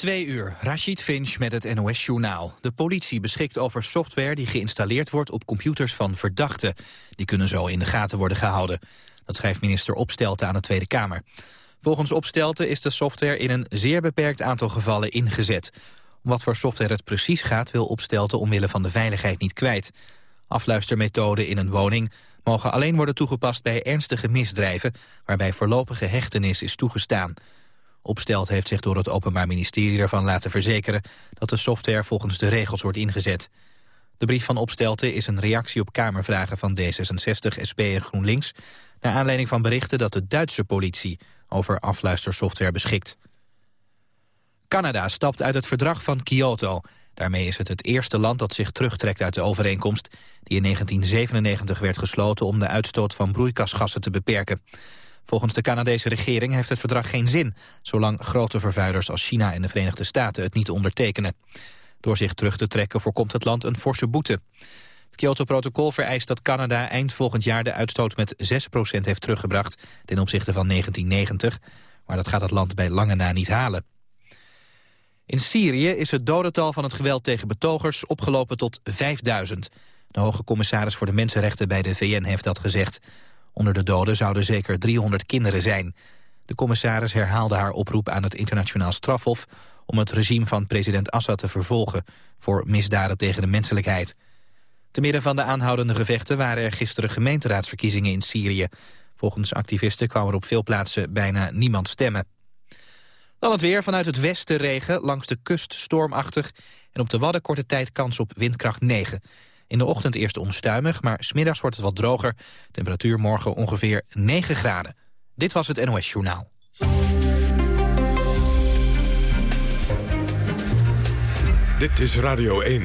Twee uur, Rashid Finch met het NOS-journaal. De politie beschikt over software die geïnstalleerd wordt op computers van verdachten. Die kunnen zo in de gaten worden gehouden. Dat schrijft minister Opstelten aan de Tweede Kamer. Volgens Opstelten is de software in een zeer beperkt aantal gevallen ingezet. Om wat voor software het precies gaat wil Opstelten omwille van de veiligheid niet kwijt. Afluistermethoden in een woning mogen alleen worden toegepast bij ernstige misdrijven... waarbij voorlopige hechtenis is toegestaan. Opstelt heeft zich door het Openbaar Ministerie ervan laten verzekeren... dat de software volgens de regels wordt ingezet. De brief van Opstelten is een reactie op Kamervragen van D66, SP en GroenLinks... naar aanleiding van berichten dat de Duitse politie over afluistersoftware beschikt. Canada stapt uit het verdrag van Kyoto. Daarmee is het het eerste land dat zich terugtrekt uit de overeenkomst... die in 1997 werd gesloten om de uitstoot van broeikasgassen te beperken. Volgens de Canadese regering heeft het verdrag geen zin... zolang grote vervuilers als China en de Verenigde Staten het niet ondertekenen. Door zich terug te trekken voorkomt het land een forse boete. Het Kyoto-protocol vereist dat Canada eind volgend jaar de uitstoot met 6% heeft teruggebracht ten opzichte van 1990. Maar dat gaat het land bij lange na niet halen. In Syrië is het dodental van het geweld tegen betogers opgelopen tot 5000. De hoge commissaris voor de mensenrechten bij de VN heeft dat gezegd. Onder de doden zouden zeker 300 kinderen zijn. De commissaris herhaalde haar oproep aan het internationaal strafhof... om het regime van president Assad te vervolgen... voor misdaden tegen de menselijkheid. Te midden van de aanhoudende gevechten waren er gisteren gemeenteraadsverkiezingen in Syrië. Volgens activisten kwam er op veel plaatsen bijna niemand stemmen. Dan het weer. Vanuit het westen regen, langs de kust stormachtig... en op de Wadden korte tijd kans op windkracht 9. In de ochtend eerst onstuimig, maar smiddags wordt het wat droger. Temperatuur morgen ongeveer 9 graden. Dit was het NOS Journaal. Dit is Radio 1.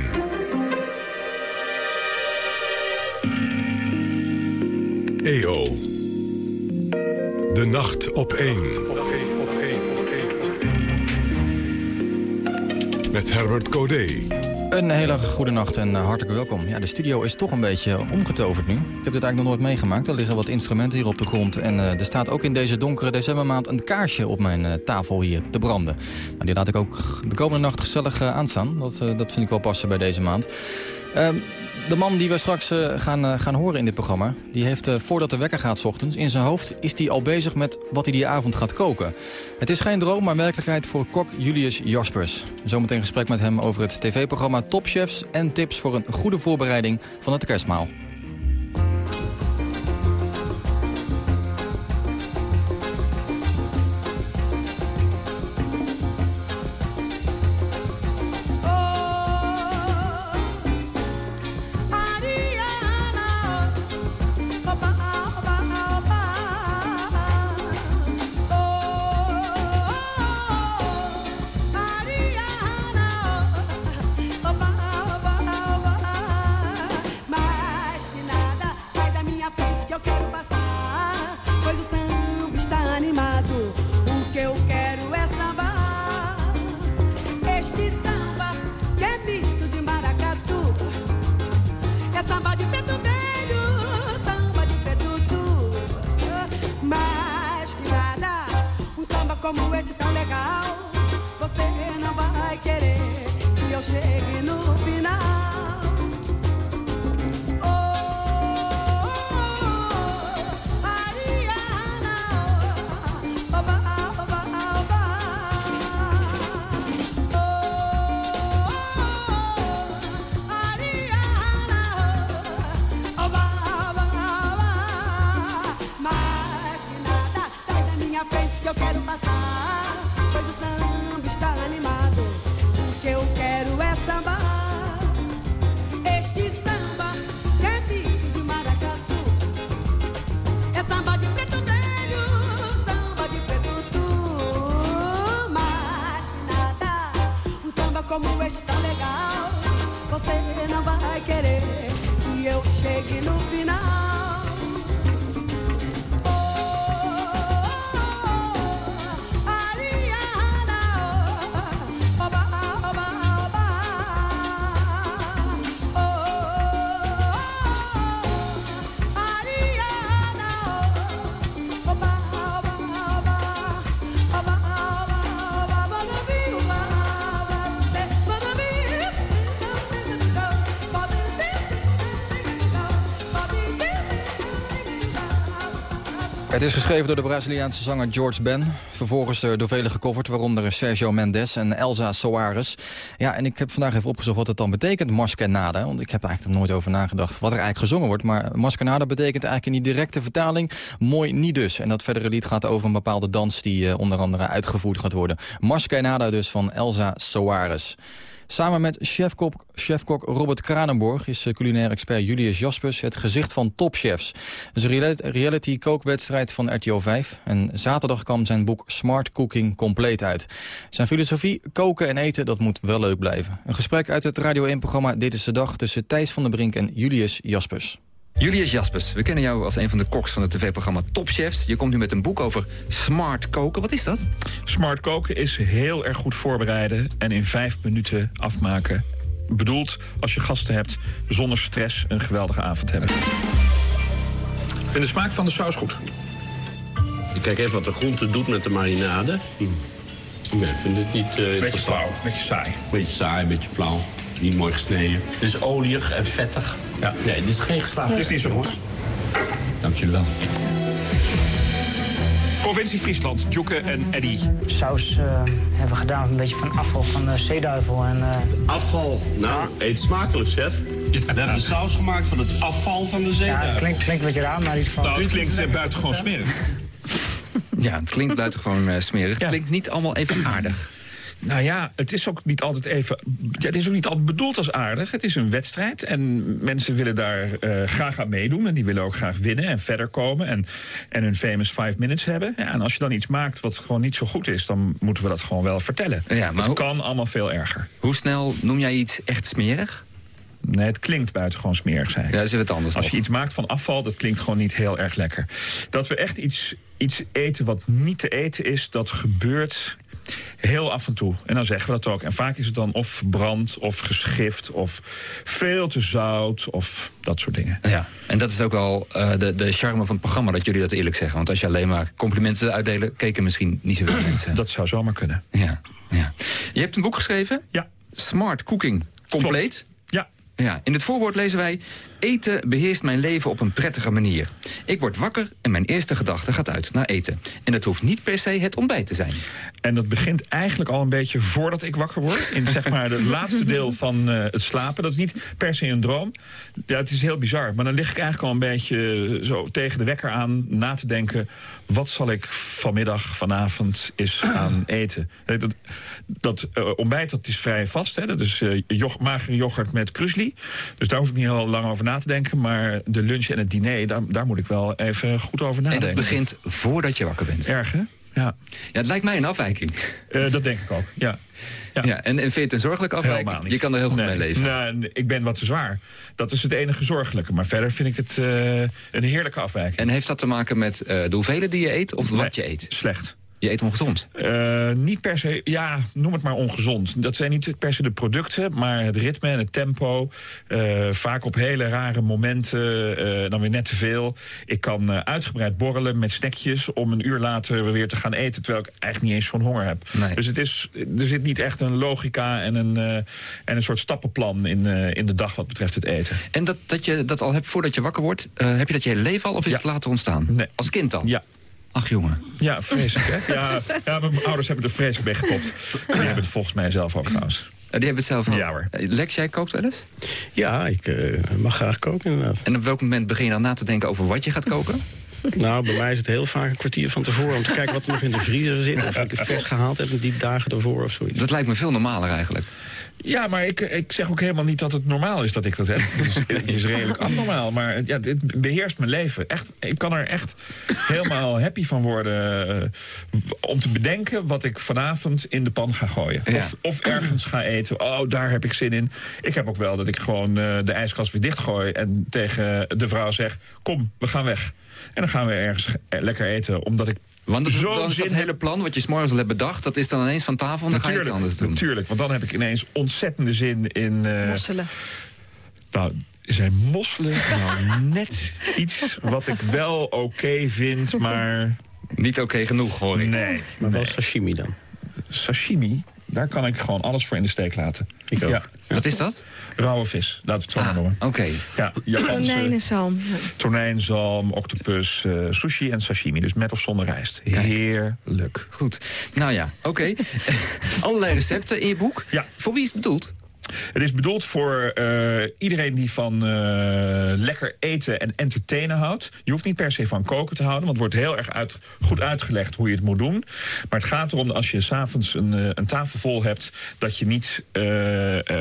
EO. De nacht op 1. Met Herbert Codé. Een hele goede nacht en eh, hartelijk welkom. Ja, de studio is toch een beetje omgetoverd nu. Ik heb dit eigenlijk nog nooit meegemaakt. Er liggen wat instrumenten hier op de grond. En uh, er staat ook in deze donkere decembermaand een kaarsje op mijn uh, tafel hier te branden. Nou, die laat ik ook de komende nacht gezellig aanstaan. Dat, dat vind ik wel passen bij deze maand. De man die we straks uh, gaan, uh, gaan horen in dit programma... die heeft uh, voordat de wekker gaat s ochtends... in zijn hoofd is hij al bezig met wat hij die avond gaat koken. Het is geen droom, maar werkelijkheid voor kok Julius Jaspers. Zometeen gesprek met hem over het tv-programma Topchefs... en tips voor een goede voorbereiding van het kerstmaal. Is geschreven door de Braziliaanse zanger George Ben. Vervolgens eh, door velen gecoverd, waaronder Sergio Mendes en Elsa Soares. Ja, en ik heb vandaag even opgezocht wat het dan betekent, maskenade. Want ik heb er eigenlijk nooit over nagedacht wat er eigenlijk gezongen wordt. Maar maskenade betekent eigenlijk in die directe vertaling mooi niet dus. En dat verdere lied gaat over een bepaalde dans die uh, onder andere uitgevoerd gaat worden. Maskenade dus van Elsa Soares. Samen met chefkok, Robert Kranenborg is culinair expert Julius Jaspers het gezicht van topchefs. Een reality kookwedstrijd van RTO 5. En zaterdag kwam zijn boek Smart Cooking compleet uit. Zijn filosofie, koken en eten, dat moet wel leuk blijven. Een gesprek uit het Radio 1-programma Dit is de Dag tussen Thijs van der Brink en Julius Jaspers. Julius Jaspers, we kennen jou als een van de koks van het tv-programma Topchefs. Je komt nu met een boek over smart koken. Wat is dat? Smart koken is heel erg goed voorbereiden en in vijf minuten afmaken. Bedoeld als je gasten hebt zonder stress een geweldige avond hebben. En de smaak van de saus goed. Ik kijk even wat de groente doet met de marinade. Hm. Ik vind het niet uh, Beetje flauw, beetje saai. Beetje saai, beetje flauw. Niet mooi gesneden. Het is olieig en vettig. Ja. Nee, dit is geen geslaagd. Dit is niet zo goed. Dank jullie wel. Provincie Friesland, Joeke en Eddy. Saus uh, hebben we gedaan een beetje van afval van de zeeduivel. En, uh... Afval? Nou, eet smakelijk, chef. We hebben de saus gemaakt van het afval van de zeeduivel. Ja, het klinkt, klinkt een beetje raar, maar die van... Nou, het klinkt uh, buitengewoon smerig. Ja, het klinkt buitengewoon uh, smerig. Het klinkt niet allemaal even aardig. Nou ja, het is ook niet altijd even. Het is ook niet altijd bedoeld als aardig. Het is een wedstrijd en mensen willen daar uh, graag aan meedoen. En die willen ook graag winnen en verder komen. En, en hun famous five minutes hebben. Ja, en als je dan iets maakt wat gewoon niet zo goed is, dan moeten we dat gewoon wel vertellen. Ja, maar het kan allemaal veel erger. Hoe snel noem jij iets echt smerig? Nee, het klinkt buitengewoon smerig, ik. Ja, dat is wat anders. Als je iets maakt van afval, dat klinkt gewoon niet heel erg lekker. Dat we echt iets, iets eten wat niet te eten is, dat gebeurt Heel af en toe. En dan zeggen we dat ook. En vaak is het dan of verbrand, of geschift, of veel te zout, of dat soort dingen. Ja, en dat is ook al uh, de, de charme van het programma, dat jullie dat eerlijk zeggen. Want als je alleen maar complimenten uitdelen, keken misschien niet zoveel mensen. Dat zou zomaar kunnen. Ja, ja. Je hebt een boek geschreven? Ja. Smart Cooking. Compleet? Klopt. Ja. Ja, in het voorwoord lezen wij... Eten beheerst mijn leven op een prettige manier. Ik word wakker en mijn eerste gedachte gaat uit naar eten. En het hoeft niet per se het ontbijt te zijn. En dat begint eigenlijk al een beetje voordat ik wakker word. In zeg maar het laatste deel van uh, het slapen. Dat is niet per se een droom. Ja, het is heel bizar. Maar dan lig ik eigenlijk al een beetje zo tegen de wekker aan... na te denken, wat zal ik vanmiddag, vanavond eens gaan eten? Dat, dat uh, ontbijt dat is vrij vast. Hè? Dat is uh, magere yoghurt met krusli. Dus daar hoef ik niet heel lang over na te denken. Maar de lunch en het diner, daar, daar moet ik wel even goed over nadenken. En dat begint voordat je wakker bent. Erg, hè? Ja. ja, het lijkt mij een afwijking. Uh, dat denk ik ook, ja. Ja. ja. en, en vind je het een zorgelijke afwijking? Je kan er heel goed nee, mee leven. Nou, ik ben wat te zwaar. Dat is het enige zorgelijke. Maar verder vind ik het uh, een heerlijke afwijking. En heeft dat te maken met uh, de hoeveelheid die je eet of nee, wat je eet? Slecht. Je eet ongezond? Uh, niet per se, ja, noem het maar ongezond. Dat zijn niet per se de producten, maar het ritme en het tempo. Uh, vaak op hele rare momenten, uh, dan weer net te veel. Ik kan uitgebreid borrelen met snackjes om een uur later weer te gaan eten... terwijl ik eigenlijk niet eens zo'n honger heb. Nee. Dus het is, er zit niet echt een logica en een, en een soort stappenplan in, in de dag wat betreft het eten. En dat, dat je dat al hebt voordat je wakker wordt, heb je dat je hele leven al of is ja. het later ontstaan? Nee. Als kind dan? Ja. Ach, jongen. Ja, vreselijk, hè? Ja, ja, mijn ouders hebben er vreselijk mee gekopt. Die hebben het volgens mij zelf ook trouwens. Die hebben het zelf ook? Ja hoor. Lex, jij kookt wel eens? Ja, ik uh, mag graag koken inderdaad. En op welk moment begin je dan na te denken over wat je gaat koken? Nou, bij mij is het heel vaak een kwartier van tevoren... om te kijken wat er nog in de vriezer zit. Of ik het vers gehaald heb die dagen ervoor of zoiets. Dat lijkt me veel normaler eigenlijk. Ja, maar ik, ik zeg ook helemaal niet dat het normaal is dat ik dat heb. Het is, het is redelijk abnormaal, maar ja, dit beheerst mijn leven. Echt, ik kan er echt helemaal happy van worden... Uh, om te bedenken wat ik vanavond in de pan ga gooien. Ja. Of, of, ergens ga eten. Oh, daar heb ik zin in. Ik heb ook wel dat ik gewoon uh, de ijskast weer dichtgooi... en tegen de vrouw zeg, kom, we gaan weg. En dan gaan we ergens lekker eten, omdat ik want dat, dan is dat hele plan wat je s'morgens al hebt bedacht... dat is dan ineens van tafel en dan ga je iets anders doen. Natuurlijk, want dan heb ik ineens ontzettende zin in... Uh, mosselen. Nou, zijn mosselen nou net iets wat ik wel oké okay vind, maar... Niet oké okay genoeg, hoor ik. Nee. Maar wel nee. sashimi dan? Sashimi? Daar kan ik gewoon alles voor in de steek laten. Ik ook. Ja, Wat is dat? rauwe vis, laten we het zo maar Ah, noemen. oké. Ja, Tonijnenzalm. Ja. tonijn, zalm, octopus, eh, sushi en sashimi. Dus met of zonder rijst. Heerlijk. Goed. Nou ja, oké. Allerlei recepten in je boek. Ja. Voor wie is het bedoeld? Het is bedoeld voor eh, iedereen die van eh, lekker eten en entertainen houdt. Je hoeft niet per se van koken te houden, want het wordt heel erg uit, goed uitgelegd hoe je het moet doen. Maar het gaat erom dat als je s'avonds een, eh, een tafel vol hebt, dat je niet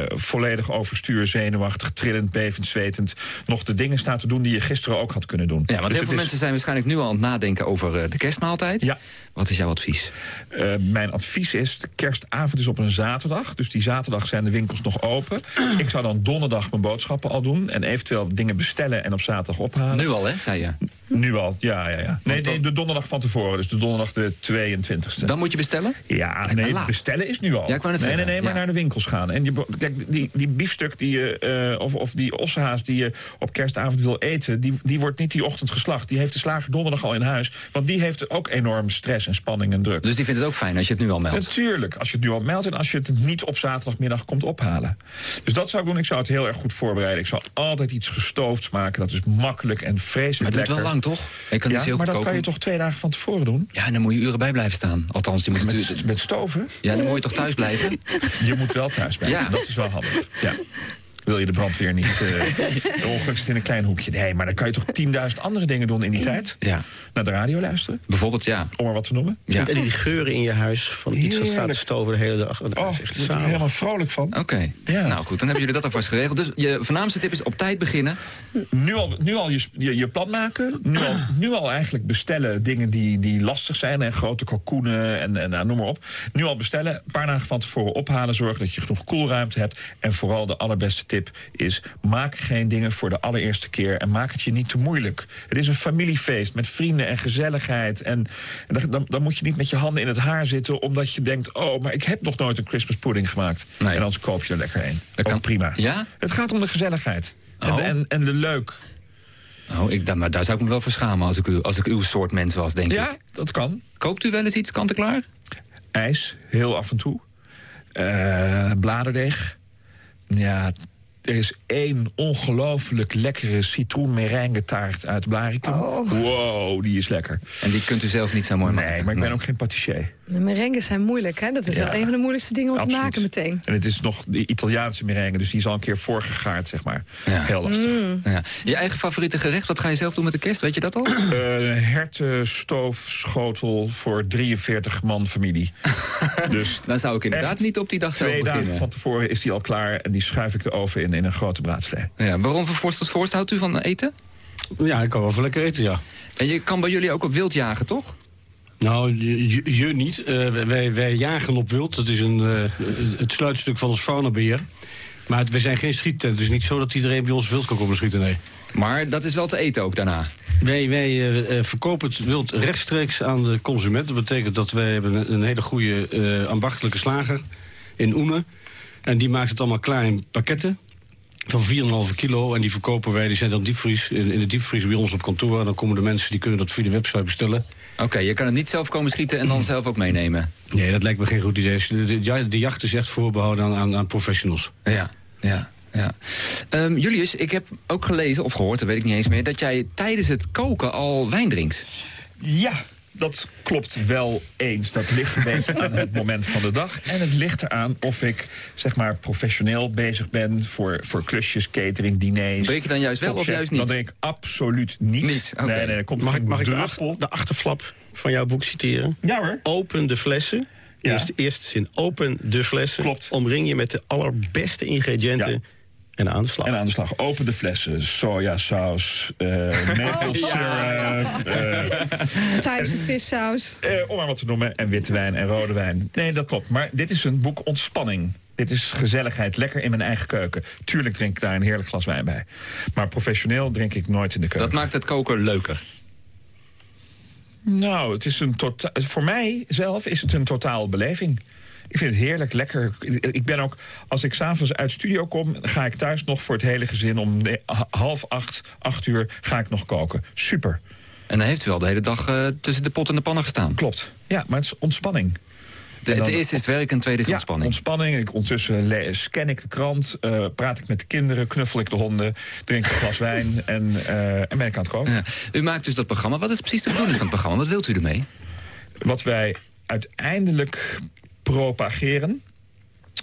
volledig overstuur, zenuwachtig, trillend, bevend, zwetend, nog de dingen staat te doen die je gisteren ook had kunnen doen. Ja, want Dus heel veel is- mensen zijn waarschijnlijk nu al aan het nadenken over de kerstmaaltijd. Ja. Wat is jouw advies? Eh, mijn advies is, de kerstavond is op een zaterdag. Dus die zaterdag zijn de winkels nog open. Ik zou dan donderdag mijn boodschappen al doen. En eventueel dingen bestellen en op zaterdag ophalen. Nu al, hè, zei je. Nu al, ja, ja, ja. Nee, nee, de donderdag van tevoren. Dus de donderdag de 22e. Dan moet je bestellen? Ja, nee, bestellen is nu al. Ja, ik wou net nee, zeggen, nee, nee, maar ja. naar de winkels gaan. En je, kijk, die, die biefstuk die je, eh, of, of die ossehaas die je op kerstavond wil eten... Die, die wordt niet die ochtend geslacht. Die heeft de slager donderdag al in huis. Want die heeft ook enorm stress en spanning en druk. Dus die vindt het ook fijn als je het nu al meldt. Natuurlijk, als je het nu al meldt en als je het niet op zaterdagmiddag komt ophalen. Dus dat zou ik doen. Ik zou het heel erg goed voorbereiden. Ik zou altijd iets gestoofds maken. Dat is makkelijk en Maar vreselijk het duurt wel lang, toch? Ik kan Ja, heel maar dat kan je toch twee dagen van tevoren doen? Ja, en dan moet je uren bij blijven staan. Althans, je moet Met, natuurlijk- met stoven? Ja, dan moet je toch thuis blijven? Je moet wel thuis blijven. Ja. Dat is wel handig. Ja. Wil je de brandweer niet... eh ongeluk zit in een klein hoekje. Nee, maar dan kan je toch 10.000 andere dingen doen in die tijd? Ja. Naar de radio luisteren, Bijvoorbeeld, ja. om maar wat te noemen. ja. En die geuren in je huis van iets dat staat te stoven de hele dag. Dat Oh, daar word ik helemaal vrolijk van. Oké, Ja. nou goed, dan hebben jullie dat alvast geregeld. Dus je voornaamste tip is op tijd beginnen. Nu al, nu al je, je, je plan maken. Nu al, nu al eigenlijk bestellen dingen die, die lastig zijn. En grote kalkoenen en, en nou, noem maar op. Nu al bestellen. Een paar dagen van tevoren ophalen. Zorgen dat je genoeg koelruimte hebt. En vooral de allerbeste tip is... maak geen dingen voor de allereerste keer. En maak het je niet te moeilijk. Het is een familiefeest met vrienden en gezelligheid. En, en dan- dan, moet je niet met je handen in het haar zitten... omdat je denkt, oh, maar ik heb nog nooit een Christmas pudding gemaakt. Nee. En anders koop je er lekker een. Dat kan- prima. Ja? Het gaat om de gezelligheid. En, Oh. de- en, en de leuk. Oh, ik, daar, maar daar zou ik me wel voor schamen als ik, u, als ik uw soort mens was, denk Ja, ik. dat kan. Koopt u wel eens iets kant-en-klaar? ijs, heel af en toe. Eh, bladerdeeg. Ja, er is één ongelooflijk lekkere citroen taart uit Blaricum. Wow, die is lekker. En die kunt u zelf niet zo mooi maken. Nee, maar ik ben ook geen patissier. De merengues zijn moeilijk, hè? Dat is Ja, wel een van de moeilijkste dingen om te maken meteen. En het is nog de Italiaanse merengue, dus die is al een keer voorgegaard, zeg maar. Ja. Heel lastig. Ja. Je eigen favoriete gerecht, wat ga je zelf doen met de kerst? Weet je dat al? Eh, hertenstoofschotel voor 43 man familie. dus Dan zou ik inderdaad niet op die dag zelf twee dagen beginnen. van tevoren is die al klaar en die schuif ik de oven in in een grote Ja, waarom van vorst tot vorst houdt u van eten? Ja, ik kan wel voor lekker eten, ja. En je kan bij jullie ook op wild jagen, toch? Nou, je, je- niet. Eh, wij, wij jagen op wild. Dat is een, eh, het sluitstuk van ons faunabeheer. Maar het- we zijn geen schiettent. Het is niet zo dat iedereen bij ons wild kan komen schieten, nee. Maar dat is wel te eten ook daarna. Wij, wij eh, verkopen het wild rechtstreeks aan de consument. Dat betekent dat wij hebben een, een hele goede eh, ambachtelijke slager in Oene. En die maakt het allemaal klaar in pakketten van 4,5 kilo. En die verkopen wij, die zijn dan diepvries, in, in de diepvries bij ons op kantoor. En dan komen de mensen, die kunnen dat via de website bestellen. Oké, je kan het niet zelf komen schieten en dan zelf ook meenemen. Nee, dat lijkt me geen goed idee. De, de, ja, de jacht is echt voorbehouden aan, aan, aan professionals. Ja, ja, ja. Ehm, Julius, ik heb ook gelezen, of gehoord, dat weet ik niet eens meer... dat jij tijdens het koken al wijn drinkt. Ja, dat klopt wel eens. Dat ligt een beetje aan het moment van de dag. En het ligt eraan of ik zeg maar professioneel bezig ben voor, voor klusjes, catering, diners. Drink je dan juist wel of juist niet? Dan drink ik absoluut niet. Nee, nee, er komt Mag ik, mag ik de, druppel. de achterflap van jouw boek citeren? Ja hoor. Open de flessen. Ja. Eerste, eerste zin, open de flessen. Klopt. Omring je met de allerbeste ingrediënten Ja. En aan de slag. En aan de slag. Open de flessen. Sojasaus, eh maple Oh, syrup, eh, Thaise vissaus. eh, om maar wat te noemen. En witte wijn en rode wijn. Nee, dat klopt. Maar dit is een boek ontspanning. Dit is gezelligheid, lekker in mijn eigen keuken. Tuurlijk drink ik daar een heerlijk glas wijn bij. Maar professioneel drink ik nooit in de keuken. Dat maakt het koken leuker. Nou, het is een tota- voor mij zelf is het een totaal beleving. Ik vind het heerlijk, lekker. Ik ben ook, als ik s'avonds uit studio kom, ga ik thuis nog voor het hele gezin om half acht, acht uur ga ik nog koken. Super. En dan heeft u wel de hele dag eh, tussen de pot en de pannen gestaan. Klopt. Ja, maar het is ontspanning. De, het eerste is het werk en het tweede is ja, ontspanning. ontspanning. Ik, ondertussen scan ik de krant, eh, praat ik met de kinderen, knuffel ik de honden, drink een glas wijn en, eh, en ben ik aan het koken. Ja. U maakt dus dat programma. Wat is precies de bedoeling van het programma? Wat wilt u ermee? Wat wij uiteindelijk propageren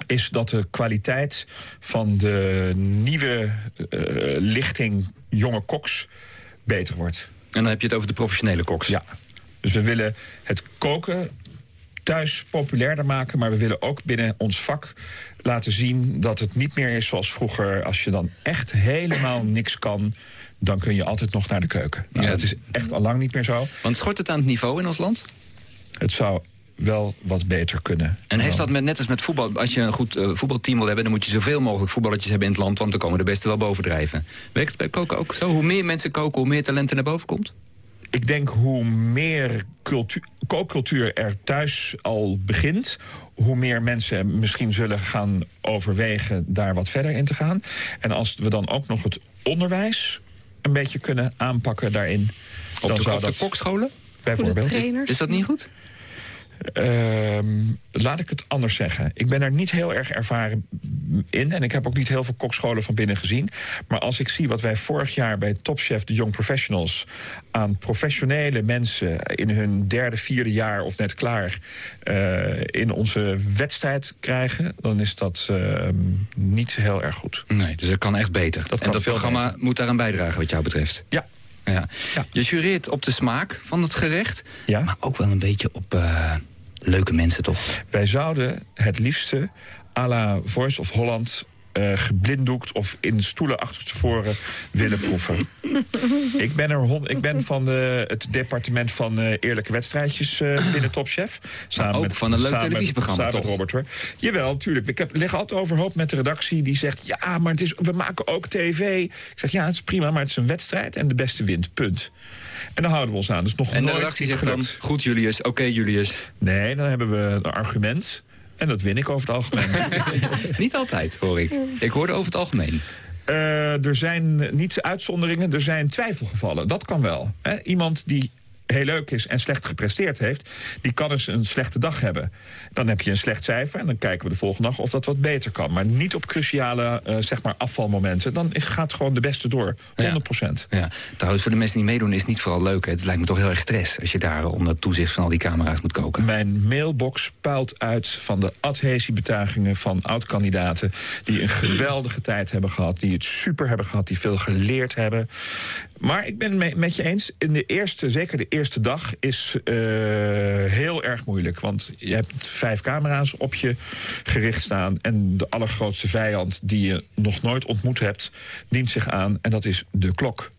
is dat de kwaliteit van de nieuwe eh, lichting jonge koks beter wordt. En dan heb je het over de professionele koks. Ja. Dus we willen het koken thuis populairder maken... maar we willen ook binnen ons vak laten zien dat het niet meer is zoals vroeger. Als je dan echt helemaal niks kan, dan kun je altijd nog naar de keuken. Nou, Ja. Dat is echt al lang niet meer zo. Want schort het aan het niveau in ons land? Het zou wel wat beter kunnen. En heeft dat met, net als met voetbal... als je een goed eh, voetbalteam wil hebben... dan moet je zoveel mogelijk voetballetjes hebben in het land... want dan komen de beste wel bovendrijven. Werkt het bij koken ook zo? Hoe meer mensen koken, hoe meer talent er naar boven komt? Ik denk hoe meer cultuur, kookcultuur er thuis al begint... hoe meer mensen misschien zullen gaan overwegen daar wat verder in te gaan. En als we dan ook nog het onderwijs een beetje kunnen aanpakken daarin... Op dan de, zou op de kokscholen? bijvoorbeeld... trainers. Is dat niet goed? Ehm, laat ik het anders zeggen. Ik ben er niet heel erg ervaren in. En ik heb ook niet heel veel kokscholen van binnen gezien. Maar als ik zie wat wij vorig jaar bij Top Chef de Young Professionals... aan professionele mensen in hun derde, vierde jaar of net klaar... eh, in onze wedstrijd krijgen... dan is dat ehm, niet heel erg goed. Nee, dus dat kan echt beter. Dat en dat programma beter. moet daaraan bijdragen wat jou betreft? Ja. Ja. Ja. Je jureert op de smaak van het gerecht... Ja. maar ook wel een beetje op eh, leuke mensen, toch? Wij zouden het liefste à la Voice of Holland... eh, geblinddoekt of in stoelen achterstevoren willen proeven. ik, ben er ik ben van de, het departement van eh, eerlijke wedstrijdjes eh, binnen Top Chef. Samen ook van een leuk televisieprogramma, Samen met toch? Robert hoor. Jawel, natuurlijk. Ik heb, lig altijd overhoop met de redactie die zegt... ja, maar het is, we maken ook tv. Ik zeg, ja, het is prima, maar het is een wedstrijd en de beste wint. Punt. En daar houden we ons aan. Dus nog En de nooit redactie zegt dan, goed Julius, oké Julius. Nee, dan hebben we een argument. En dat win ik over het algemeen. Niet altijd, hoor ik. Ik hoorde over het algemeen. Eh, er zijn niet uitzonderingen, er zijn twijfelgevallen. Dat kan wel. Hè? Iemand die heel leuk is en slecht gepresteerd heeft... die kan eens een slechte dag hebben. Dan heb je een slecht cijfer en dan kijken we de volgende dag... of dat wat beter kan. Maar niet op cruciale eh, zeg maar afvalmomenten. Dan is- gaat gewoon de beste door, 100 procent. Ja. Trouwens, voor de mensen die meedoen is het niet vooral leuk. hè. Het lijkt me toch heel erg stress als je daar onder toezicht van al die camera's moet koken. Mijn mailbox puilt uit van de adhesiebetuigingen van oud-kandidaten... die een geweldige tijd hebben gehad, die het super hebben gehad... die veel geleerd hebben. Maar ik ben het me- met je eens, in de eerste, zeker de eerste dag... is eh, heel erg moeilijk. Want je hebt vijf camera's op je gericht staan... en de allergrootste vijand die je nog nooit ontmoet hebt... dient zich aan, en dat is de klok.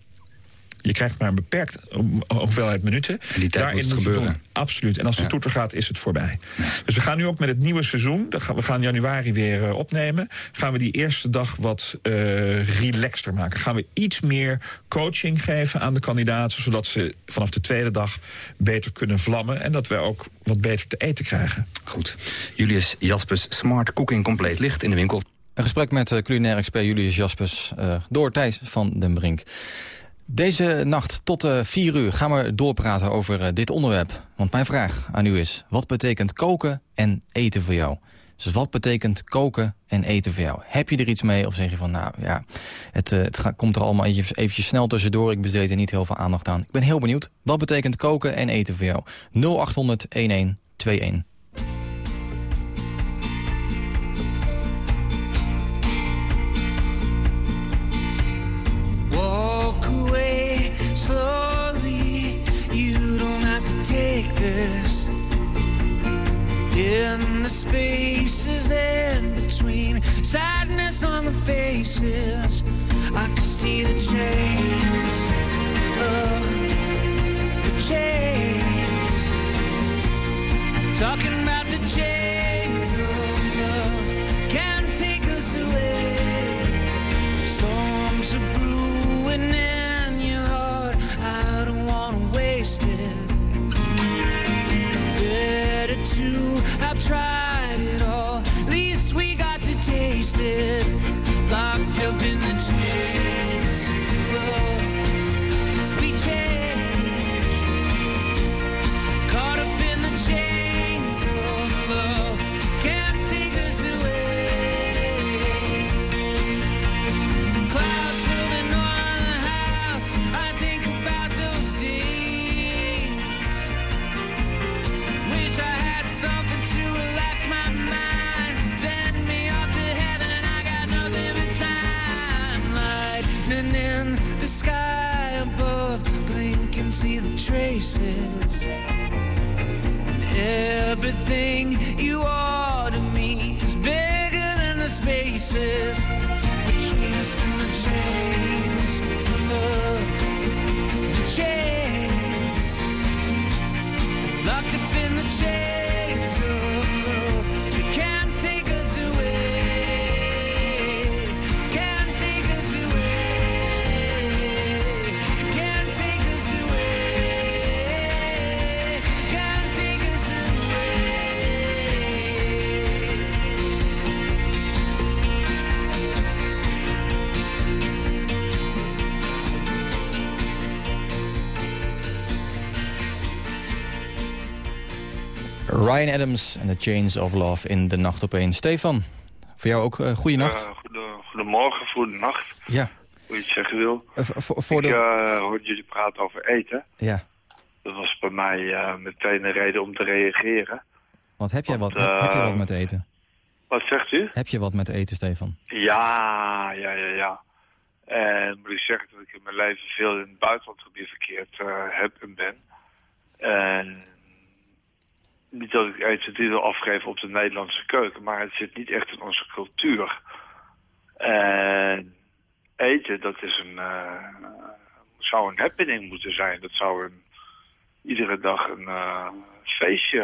Je krijgt maar een beperkt hoeveelheid minuten. En die tijd moet het je gebeuren. doen. Absoluut. En als de Ja. toeter gaat, is het voorbij. Dus we gaan nu ook met het nieuwe seizoen... we gaan januari weer eh, opnemen... gaan we die eerste dag wat eh relaxter maken. Gaan we iets meer coaching geven aan de kandidaten... zodat ze vanaf de tweede dag beter kunnen vlammen... en dat wij ook wat beter te eten krijgen. Goed. Julius Jaspers Smart Cooking Compleet ligt in de winkel. Een gesprek met eh, culinair expert Julius Jaspers eh, door Thijs van den Brink. Deze nacht tot eh 4 uur gaan we doorpraten over eh, dit onderwerp. Want mijn vraag aan u is, wat betekent koken en eten voor jou? Dus wat betekent koken en eten voor jou? Heb je er iets mee of zeg je van, nou ja, het, eh, het komt er allemaal eventjes, eventjes snel tussendoor. Ik besteed er niet heel veel aandacht aan. Ik ben heel benieuwd, wat betekent koken en eten voor jou? 0800 1121. In the spaces in between, sadness on the faces. I can see the chains. the chains. Talking about the chains tried it all. Least we got to taste it. See the traces. And everything you are to me is bigger than the spaces Ryan Adams en The Chains of Love in de nacht op één. Stefan, voor jou ook uh, goeienacht. Eh, goede- goedemorgen, goedenacht, ja. hoe je het zeggen wil. Eh, voor- voor ik de... eh, hoorde jullie praten over eten. Ja, Dat was bij mij eh, meteen een reden om te reageren. want heb jij, wat, Want, heb, heb je eh, wat met eten? Wat zegt u? Heb je wat met eten, Stefan? Ja, ja, ja, ja. En moet ik zeggen dat ik in mijn leven veel in het buitenlandgebied verkeerd eh, heb en ben. En niet dat ik eten wil afgeven op de Nederlandse keuken, maar het zit niet echt in onze cultuur. En eten, dat is een, eh, zou een happening moeten zijn. Dat zou een, iedere dag een eh, feestje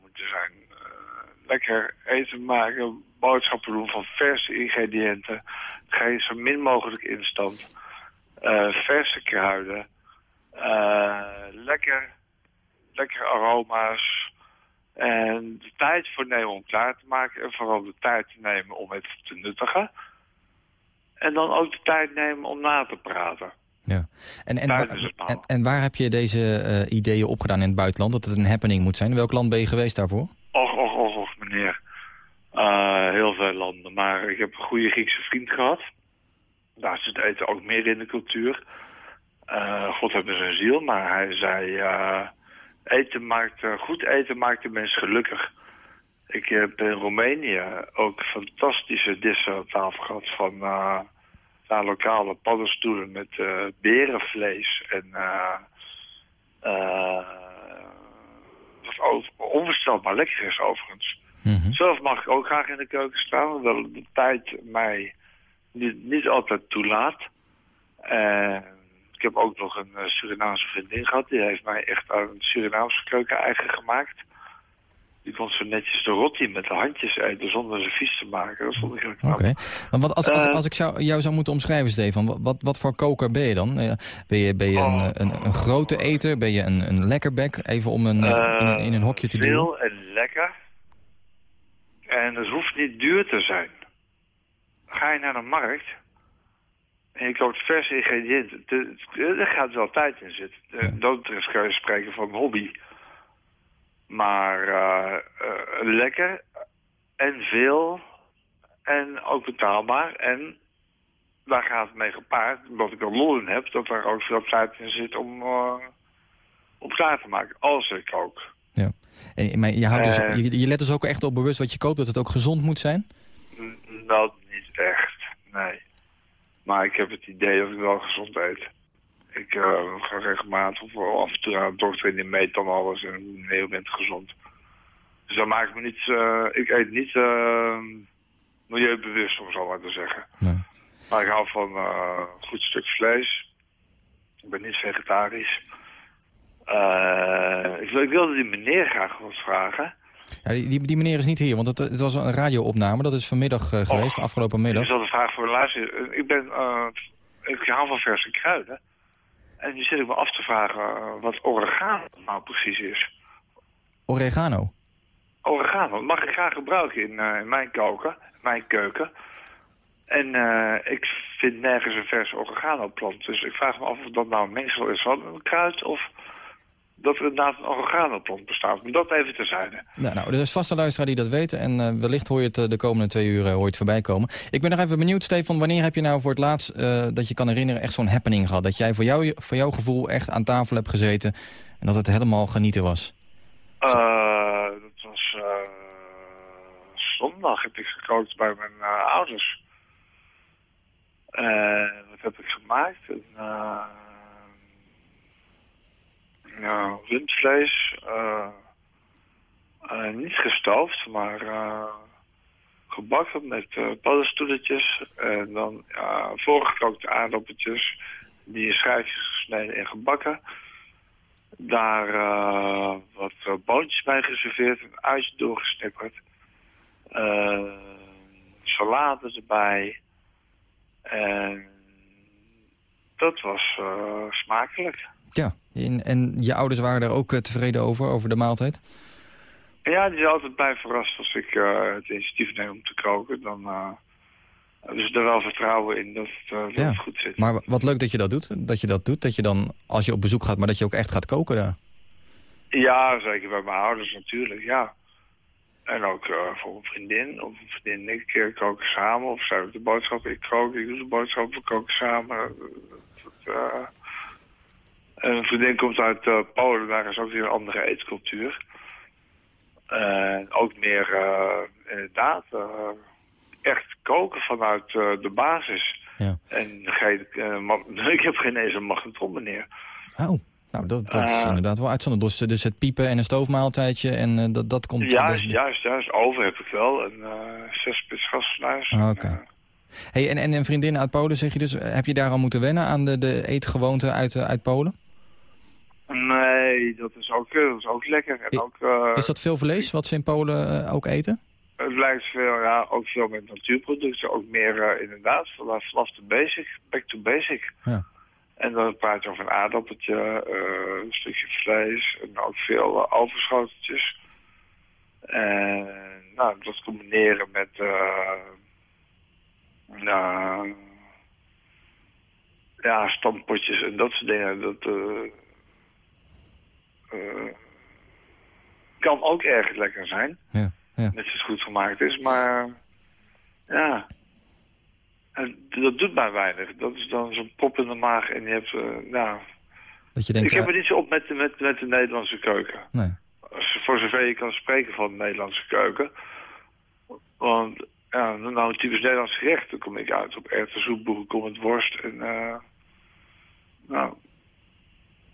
moeten zijn. Eh, lekker eten maken, boodschappen doen van verse ingrediënten. Je zo min mogelijk instant. Verse kruiden. Lekker, lekker aroma's. En de tijd voor nemen om klaar te maken. En vooral de tijd te nemen om het te nuttigen. En dan ook de tijd nemen om na te praten. Ja. En, en, Daar wa- is het nou. en, en waar heb je deze eh, ideeën opgedaan in het buitenland? Dat het een happening moet zijn. In welk land ben je geweest daarvoor? Och, och, och, och, meneer. Eh, heel veel landen. Maar ik heb een goede Griekse vriend gehad. Daar zit eten ook meer in de cultuur. Eh, God hebben zijn ziel, maar hij zei... eh, eten maakt, eh, goed eten maakt de mens gelukkig. Ik heb in Roemenië ook fantastische dissen op tafel gehad... van eh, lokale paddenstoelen met eh, berenvlees en... eh, eh, wat onvoorstelbaar lekker is overigens. Zelf mag ik ook graag in de keuken staan, hoewel de tijd mij niet, niet altijd toelaat. Eh, ik heb ook nog een eh, Surinaamse vriendin gehad. Die heeft mij echt aan een Surinaamse keuken eigen gemaakt. Die kon zo netjes de rotti met de handjes eten zonder ze vies te maken. Dat vond ik heel knap. Oké. Maar wat, als, als, Eh, als ik zou, jou zou moeten omschrijven, Stefan, wat, wat, voor koker ben je dan? Eh, Ben je, ben je Oh. een, een, een grote eter? Ben je een, een lekkerbek? Even om een, in, een, in een hokje te duwen. Veel en lekker. En het hoeft niet duur te zijn. Ga je naar de markt en je koopt verse ingrediënten. Er gaat wel tijd in zitten. Dat is kan je spreken van hobby. Maar eh, eh, lekker en veel en ook betaalbaar. En daar gaat het mee gepaard, omdat ik er lol in heb, dat er ook veel tijd in zit om, om klaar te maken. Als ik ook. Ja. En, maar je, houdt dus, je, je let dus ook echt op bewust wat je koopt, dat het ook gezond moet zijn? Nou, niet echt. Nee. Maar ik heb het idee dat ik wel gezond eet. Ik eh, ga regelmatig of af en toe naar de dokter en die meet dan alles en nee, je bent gezond. Dus dan maak ik me niet... eh, ik eet niet eh, milieubewust, om zo maar te zeggen. Maar ik hou van eh, een goed stuk vlees. Ik ben niet vegetarisch. Eh, ik, wil, ik wilde die meneer graag wat vragen. Ja, die, die, die meneer is niet hier, want het, het was een radioopname. Dat is vanmiddag eh, geweest, afgelopen Ik middag. zal de vraag voor de luisteraar. Ik ben, eh, ik hou van verse kruiden. En nu zit ik me af te vragen eh, wat oregano nou precies is. Oregano. Oregano dat mag ik graag gebruiken in, eh, in mijn koken, mijn keuken. En eh, ik vind nergens een verse oregano plant. Dus ik vraag me af of dat nou een mengsel is van een kruid of dat er inderdaad een oregano plant bestaat. Maar dat even terzijde. Nou, nou, er is vast een luisteraar die dat weet. En eh, wellicht hoor je het eh, de komende twee uur eh, hoor je het voorbij komen. Ik ben nog even benieuwd, Stefan. Wanneer heb je nou voor het laatst, dat je kan herinneren, echt zo'n happening gehad? Dat jij voor, jou, voor jouw gevoel echt aan tafel hebt gezeten en dat het helemaal genieten was? Dat was zondag heb ik gekookt bij mijn ouders. Wat heb ik gemaakt? Een, ja, rundvlees. eh, eh, niet gestoofd, maar eh, gebakken met paddenstoeletjes. En dan voorgekookte aardappeltjes. Die in schijfjes gesneden en gebakken. Daar wat boontjes bij geserveerd. Een uitje doorgesnipperd. Salade erbij. En dat was eh, smakelijk. Ja, en, en je ouders waren daar ook eh, tevreden over, over de maaltijd? Ja, die zijn altijd blij verrast als ik eh, het initiatief neem om te koken. Dan hebben ze er wel vertrouwen in dat het, dat Ja. het goed zit. Maar wa- wat leuk dat je dat doet. Dat je dat doet, dat je dan, als je op bezoek gaat, maar dat je ook echt gaat koken daar. Ja, zeker bij mijn ouders natuurlijk, ja. En ook voor een vriendin. Of een vriendin en ik koken samen. Of zij de boodschappen, ik kook. Ik doe de boodschappen, we koken samen. Dat, een vriendin komt uit eh, Polen. Daar is ook weer een andere eetcultuur. En ook meer, eh, inderdaad, eh, echt koken vanuit de basis. Ja. En geen, ik heb geen eens een magnetron, meneer. Oh, nou dat, dat is inderdaad wel uitzonderlijk. Dus, dus het piepen en een stoofmaaltijdje en dat, dat komt... Juist, is- juist, juist. Oven heb ik wel. En uh, zes spits gasfornuis. Ah, Oké. Hey, en, en een vriendin uit Polen, zeg je dus, heb je daar al moeten wennen aan de, de eetgewoonten uit, uit Polen? Nee, dat is ook, eh, dat is ook lekker. En ook, eh, Is dat veel vlees wat ze in Polen eh, ook eten? Het lijkt veel, ja, ook veel met natuurproducten. Ook meer inderdaad, vanaf de basic, back to basic. Ja. En dan praat je over een aardappeltje, een stukje vlees en ook veel uh, overschoteltjes. En nou, dat combineren met ja, stampotjes en dat soort dingen. Dat kan ook erg lekker zijn. Ja, ja. Als het goed gemaakt is, maar ja, en dat doet mij weinig. Dat is dan zo'n pop in de maag en je hebt, uh, nou... Dat je denkt, ik heb er niet zo op met, de, met, met de Nederlandse keuken. Nee. Voor zover je kan spreken van de Nederlandse keuken. Want ja, nou, typisch Nederlands gerecht, dan kom ik uit op erwtensoep, boerenkom met worst en... Uh, nou,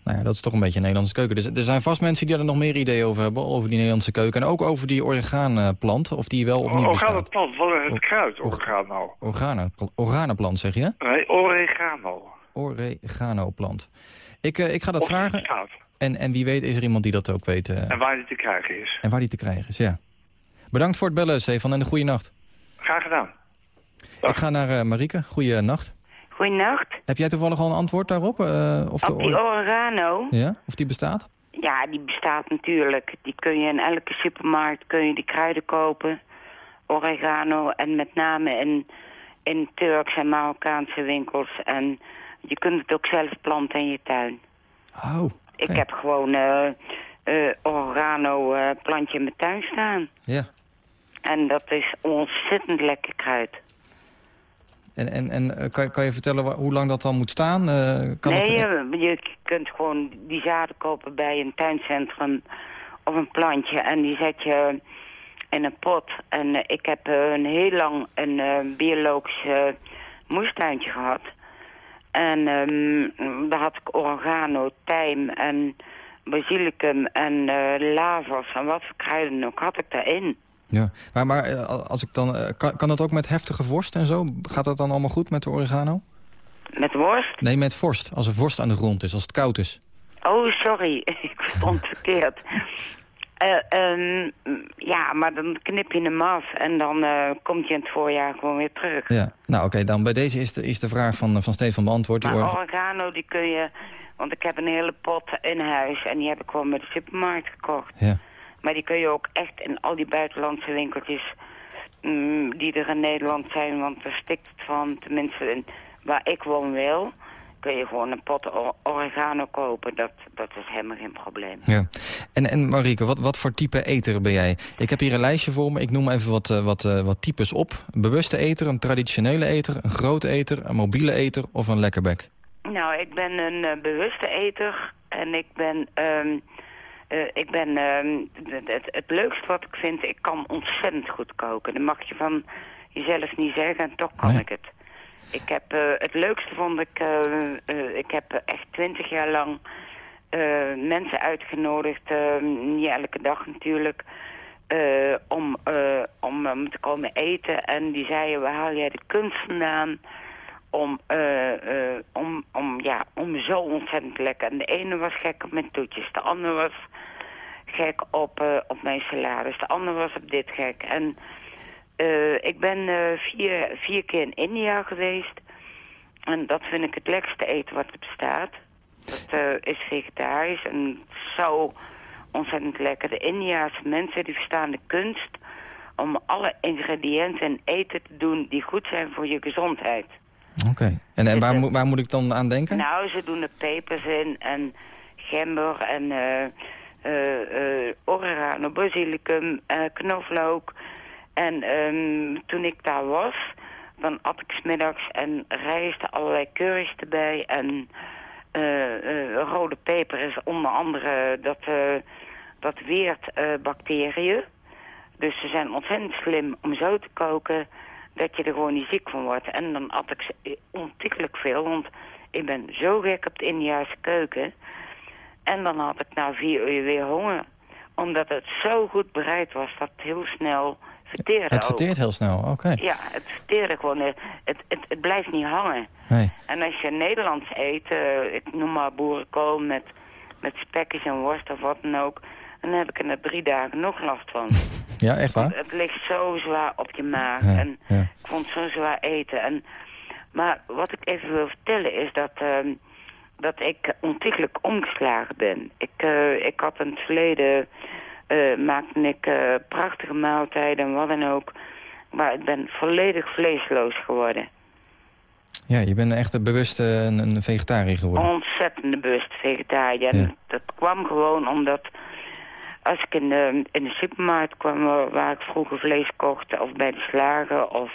nou ja, dat is toch een beetje een Nederlandse keuken. Dus er zijn vast mensen die er nog meer ideeën over hebben, over die Nederlandse keuken. En ook over die orgaanplant, of die wel of niet bestaat. Organoplant, wat is het kruid, organo? Organo, organoplant, zeg je? Nee, oregano. Oreganoplant. Ik, uh, ik ga dat of vragen. En, en wie weet is er iemand die dat ook weet. Uh, en waar die te krijgen is. En waar die te krijgen is, ja. Bedankt voor het bellen, Stefan, en een goede nacht. Graag gedaan. Dag. Ik ga naar uh, Marieke. Goeie nacht. Goeienacht. Heb jij toevallig al een antwoord daarop? Uh, of Op de die oregano? Ja, of die bestaat? Ja, die bestaat natuurlijk. Die kun je in elke supermarkt kun je die kruiden kopen. Oregano en met name in, in Turkse en Marokkaanse winkels. En je kunt het ook zelf planten in je tuin. Oh, okay. Ik heb gewoon uh, uh, oregano uh, plantje in mijn tuin staan. Ja. En dat is ontzettend lekker kruid. En, en, en kan, kan je vertellen hoe lang dat dan moet staan? Uh, kan nee, het... je, je kunt gewoon die zaden kopen bij een tuincentrum of een plantje. En die zet je in een pot. En ik heb een heel lang een biologisch moestuintje gehad. En um, daar had ik oregano, tijm en basilicum en lavas en wat voor kruiden ook had ik daarin. Ja, maar, maar als ik dan, kan, kan dat ook met heftige vorst en zo? Gaat dat dan allemaal goed met de oregano? Met worst? Nee, met vorst. Als er vorst aan de grond is, als het koud is. Oh, sorry. ik verstond het verkeerd. Uh, um, ja, maar dan knip je hem af en dan uh, komt je in het voorjaar gewoon weer terug. Ja, nou oké, okay, dan bij deze is de, is de vraag van, van Stefan beantwoord. Maar oregano, die kun je... Want ik heb een hele pot in huis en die heb ik gewoon met de supermarkt gekocht. Ja. Maar die kun je ook echt in al die buitenlandse winkeltjes mm, die er in Nederland zijn, want daar stikt het van, tenminste in, waar ik woon wil, kun je gewoon een pot oregano kopen. Dat, dat is helemaal geen probleem. Ja. En, en Marieke, wat, wat voor type eter ben jij? Ik heb hier een lijstje voor me. Ik noem even wat, uh, wat, uh, wat types op. Een bewuste eter, een traditionele eter, een grote eter, een mobiele eter of een lekkerbek? Nou, ik ben een uh, bewuste eter en ik ben... Um, uh, ik ben uh, het, het, het, leukste wat ik vind, ik kan ontzettend goed koken. Dat mag je van jezelf niet zeggen en toch kan nee. ik het. Ik heb, eh, het leukste vond ik, eh, ik heb echt twintig jaar lang eh, mensen uitgenodigd, eh, niet elke dag natuurlijk, eh, om, eh, om eh, te komen eten. En die zeiden, waar haal jij de kunst vandaan? Om, eh, om, om, ja, om zo ontzettend lekker. En de ene was gek op mijn toetjes, de andere was gek op, eh, op mijn salades, de andere was op dit gek. En ik ben vier, vier keer in India geweest. En dat vind ik het lekkerste eten wat er bestaat. Dat is vegetarisch en zo ontzettend lekker. De Indiaanse mensen die verstaan de kunst om alle ingrediënten en eten te doen die goed zijn voor je gezondheid. Oké. En, en waar, moet- waar moet ik dan aan denken? Nou, ze doen er pepers in en gember en eh eh eh oregano, basilicum, knoflook. En ehm, toen ik daar was, dan at ik smiddags en rijst, allerlei curry's erbij. En eh, eh, rode peper is onder andere, dat, eh, dat weert bacteriën. Dus ze zijn ontzettend slim om zo te koken dat je er gewoon niet ziek van wordt. En dan at ik ze ontiegelijk veel, want ik ben zo gek op de Indiaanse keuken. En dan had ik na vier uur weer honger. Omdat het zo goed bereid was dat het heel snel verteerde Het ook. verteert heel snel, oké. Ja, het verteerde gewoon. eh, Het, het, het blijft niet hangen. Nee. En als je Nederlands eet, eh, ik noem maar boerenkool met, met spekjes en worst of wat dan ook... dan heb ik er na drie dagen nog last van. Ja, echt waar? Het ligt zo zwaar op je maag. Ja, en ja. ik vond het zo zwaar eten. En, maar wat ik even wil vertellen is dat, ehm, dat ik ontiegelijk omgeslagen ben. Ik, eh, ik had in het verleden... eh, maakte ik eh, prachtige maaltijden en wat dan ook. Maar ik ben volledig vleesloos geworden. Ja, je bent echt bewust een, een vegetariër geworden. Ontzettend bewust vegetariër. En dat kwam gewoon omdat... Als ik in de, in de supermarkt kwam waar- ik vroeger vlees kocht... of bij de slager of...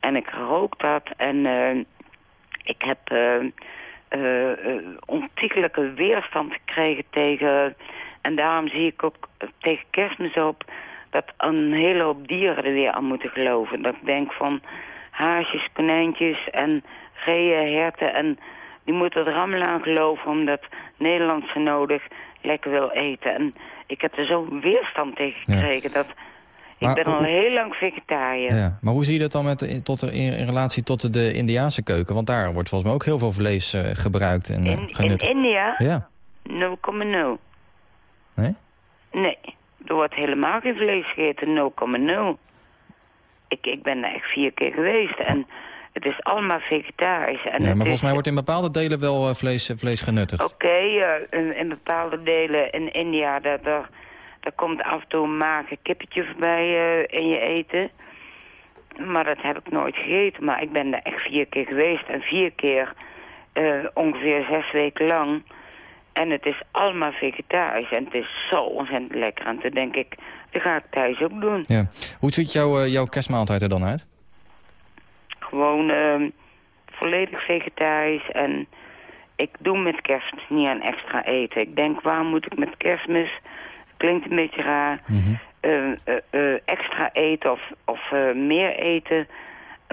En ik rook dat en eh, ik heb eh, eh, ontiegelijke weerstand gekregen tegen... En daarom zie ik ook tegen kerstmis op dat een hele hoop dieren er weer aan moeten geloven. Dat ik denk van haasjes, konijntjes en reeën, herten en die moeten er allemaal aan geloven omdat Nederland ze nodig lekker wil eten. En ik heb er zo'n weerstand tegen gekregen dat ik Maar ben al hoe- heel lang vegetariër. Ja. Maar hoe zie je dat dan met, tot in, in relatie tot de Indiaanse keuken? Want daar wordt volgens mij ook heel veel vlees eh, gebruikt en eh, In, in genut. India? Ja. 0,0. Nee? Nee, er wordt helemaal geen vlees gegeten, 0,0. Ik, ik ben daar echt vier keer geweest en het is allemaal vegetarisch. En Ja, maar volgens mij wordt in bepaalde delen wel eh, vlees, eh, vlees genuttigd. Oké, eh, in, in bepaalde delen in India, daar, daar, daar komt af en toe een mager kippetje voorbij in je eten. Maar dat heb ik nooit gegeten. Maar ik ben daar echt vier keer geweest. En vier keer ongeveer zes weken lang. En het is allemaal vegetarisch. En het is zo ontzettend lekker. En toen denk ik, dat ga ik thuis ook doen. Ja. Hoe ziet jouw, jouw kerstmaaltijd er dan uit? Gewoon ehm, volledig vegetarisch. En ik doe met kerstmis niet aan extra eten. Ik denk, waar moet ik met kerstmis... Klinkt een beetje raar. eh, eh, eh, extra eten of, of eh, meer eten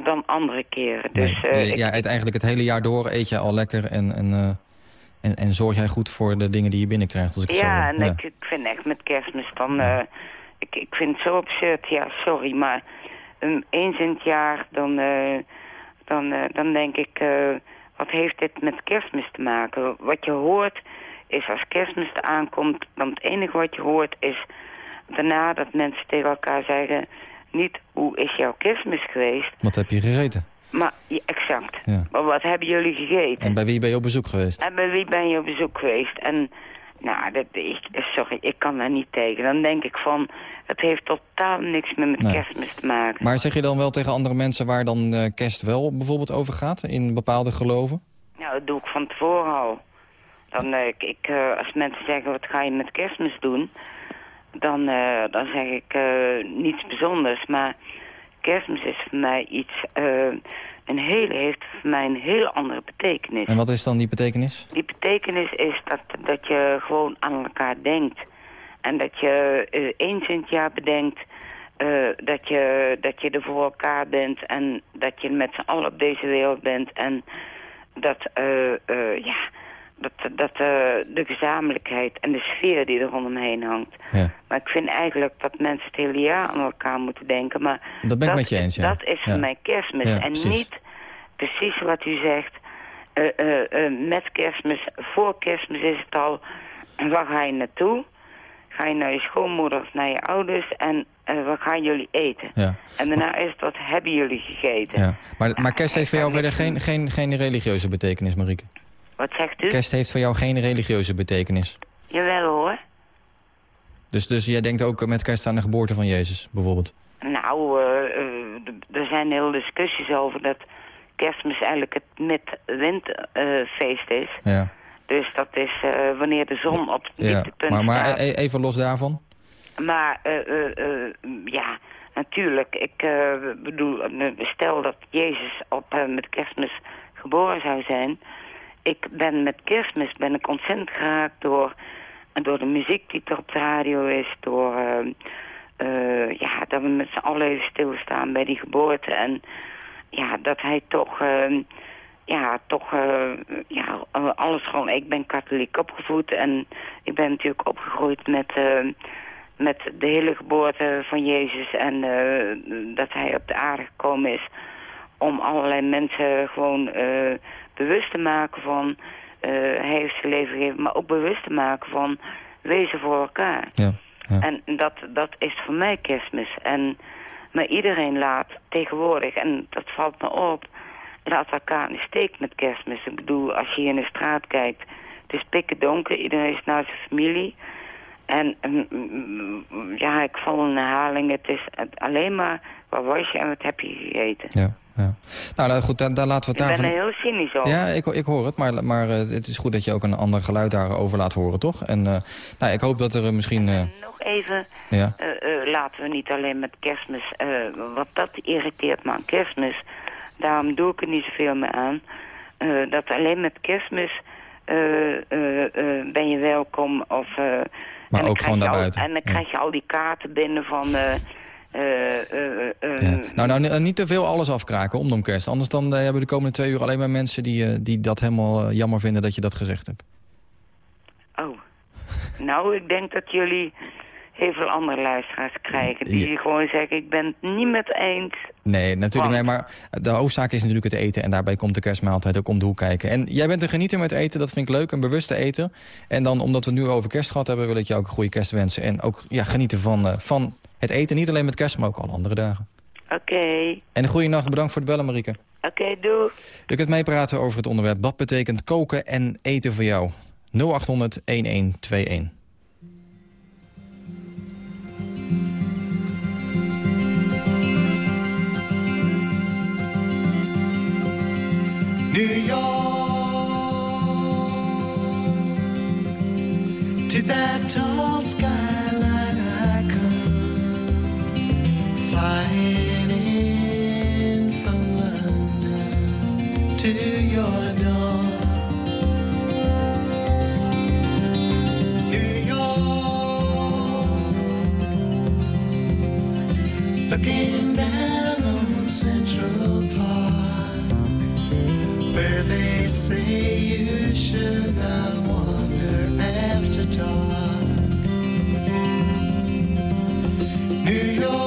dan andere keren. Dus Nee, je, ik- ja, eet eigenlijk het hele jaar door eet je al lekker en, en, en, en zorg jij goed voor de dingen die je binnenkrijgt. Als ik het zo ja, hoor. en Ik, ik vind echt met kerstmis dan... ik, ik vind het zo absurd, ja, sorry, maar um, eens in het jaar dan, dan, eh, dan denk ik... eh, wat heeft dit met kerstmis te maken? Wat je hoort is als kerstmis er aankomt... dan het enige wat je hoort is daarna dat mensen tegen elkaar zeggen... niet hoe is jouw kerstmis geweest, Wat heb je gegeten? maar ja, exact. Ja. Maar wat hebben jullie gegeten? En bij wie ben je op bezoek geweest? En bij wie ben je op bezoek geweest? En nou, dat, ik, sorry, ik kan daar niet tegen. Dan denk ik van, het heeft totaal niks meer met Nee. kerstmis te maken. Maar zeg je dan wel tegen andere mensen waar dan eh, kerst wel bijvoorbeeld over gaat? In bepaalde geloven? Nou, dat doe ik van tevoren al. Dan, eh, ik, ik, eh, als mensen zeggen, wat ga je met kerstmis doen? Dan, eh, dan zeg ik niets bijzonders. Maar kerstmis is voor mij iets, een hele, heeft voor mij een heel andere betekenis. En wat is dan die betekenis? Die betekenis is dat, dat je gewoon aan elkaar denkt. En dat je eh, eens in het jaar bedenkt eh, dat, je, dat je er voor elkaar bent en dat je met z'n allen op deze wereld bent. En dat, eh, eh, ja, dat, dat eh, de gezamenlijkheid en de sfeer die er rondomheen hangt. Ja. Maar ik vind eigenlijk dat mensen het hele jaar aan elkaar moeten denken. Maar Dat ben ik met je eens, ja. Dat is voor mij kerstmis. En precies. niet precies wat u zegt. eh, met kerstmis, voor kerstmis is het al... Waar ga je naartoe? Ga je naar je schoonmoeder of naar je ouders? En wat gaan jullie eten? Ja. En daarna is het, wat hebben jullie gegeten? Ja. Maar, maar kerst heeft voor jou verder geen, geen, geen religieuze betekenis, Marieke? Wat zegt u? Kerst heeft voor jou geen religieuze betekenis. Jawel hoor. Dus, dus jij denkt ook met kerst aan de geboorte van Jezus, bijvoorbeeld? Nou, eh, eh, er zijn heel discussies over dat kerstmis eigenlijk het mid-windfeest is. Ja. Dus dat is eh, wanneer de zon op het ja. Maar, maar staat. e- even los daarvan? Maar eh, eh, eh, ja, natuurlijk. Ik bedoel, stel dat Jezus op met kerstmis geboren zou zijn. Ik ben met kerstmis ben ik ontzettend geraakt door, door de muziek die er op de radio is. Door eh, eh, ja, dat we met z'n allen even stilstaan bij die geboorte. En ja, dat hij toch... eh, ja, toch, eh, ja, alles gewoon. Ik ben katholiek opgevoed en ik ben natuurlijk opgegroeid met, met de hele geboorte van Jezus en dat hij op de aarde gekomen is om allerlei mensen gewoon bewust te maken van, hij heeft zijn leven gegeven, maar ook bewust te maken van wezen voor elkaar. Ja, En dat, dat is voor mij kerstmis. En, maar iedereen laat tegenwoordig, en dat valt me op, laat elkaar in de steek met kerstmis. Ik bedoel, als je hier in de straat kijkt, het is pikken donker, iedereen is naar zijn familie. En mm, mm, mm, ja, ik val in herhaling, het is alleen maar, wat was je en wat heb je gegeten? Ja, ja. Nou, nou goed, daar, daar laten we Ik het ben daarvan... er heel cynisch over. Ja, ik, ik hoor het, maar, maar eh, het is goed dat je ook een ander geluid daarover laat horen, toch? En eh, nou, ik hoop dat er eh, misschien... Nog even, ja. laten we niet alleen met kerstmis, wat dat irriteert me aan kerstmis, daarom doe ik er niet zoveel meer aan, dat alleen met kerstmis eh, eh, eh, ben je welkom of... eh, Maar en ook gewoon je al- daarbuiten. En dan Ja. krijg je al die kaarten binnen van... eh, eh, eh, Ja. Nou, nou, ni- niet te veel alles afkraken om de kerst. Anders dan hebben we de komende twee uur alleen maar mensen die, die dat helemaal jammer vinden dat je dat gezegd hebt. Oh. Nou, ik denk dat jullie heel veel andere luisteraars krijgen... die gewoon zeggen, ik ben het niet met eens. Nee, natuurlijk nee, maar de hoofdzaak is natuurlijk het eten. En daarbij komt de kerstmaaltijd ook om de hoek kijken. En jij bent een genieter met eten, dat vind ik leuk. Een bewuste eten. En dan, omdat we het nu over kerst gehad hebben... wil ik je ook een goede kerst wensen. En ook ja, genieten van, eh, van het eten. Niet alleen met kerst, maar ook alle andere dagen. Oké, En een goede nacht. Bedankt voor het bellen, Marieke. oké, doe. Je kunt meepraten over het onderwerp. Wat betekent koken en eten voor jou? 0800 1121. New York to that tall skyline I come flying in from London to your door. New York, looking they say you should not wander after dark. New York,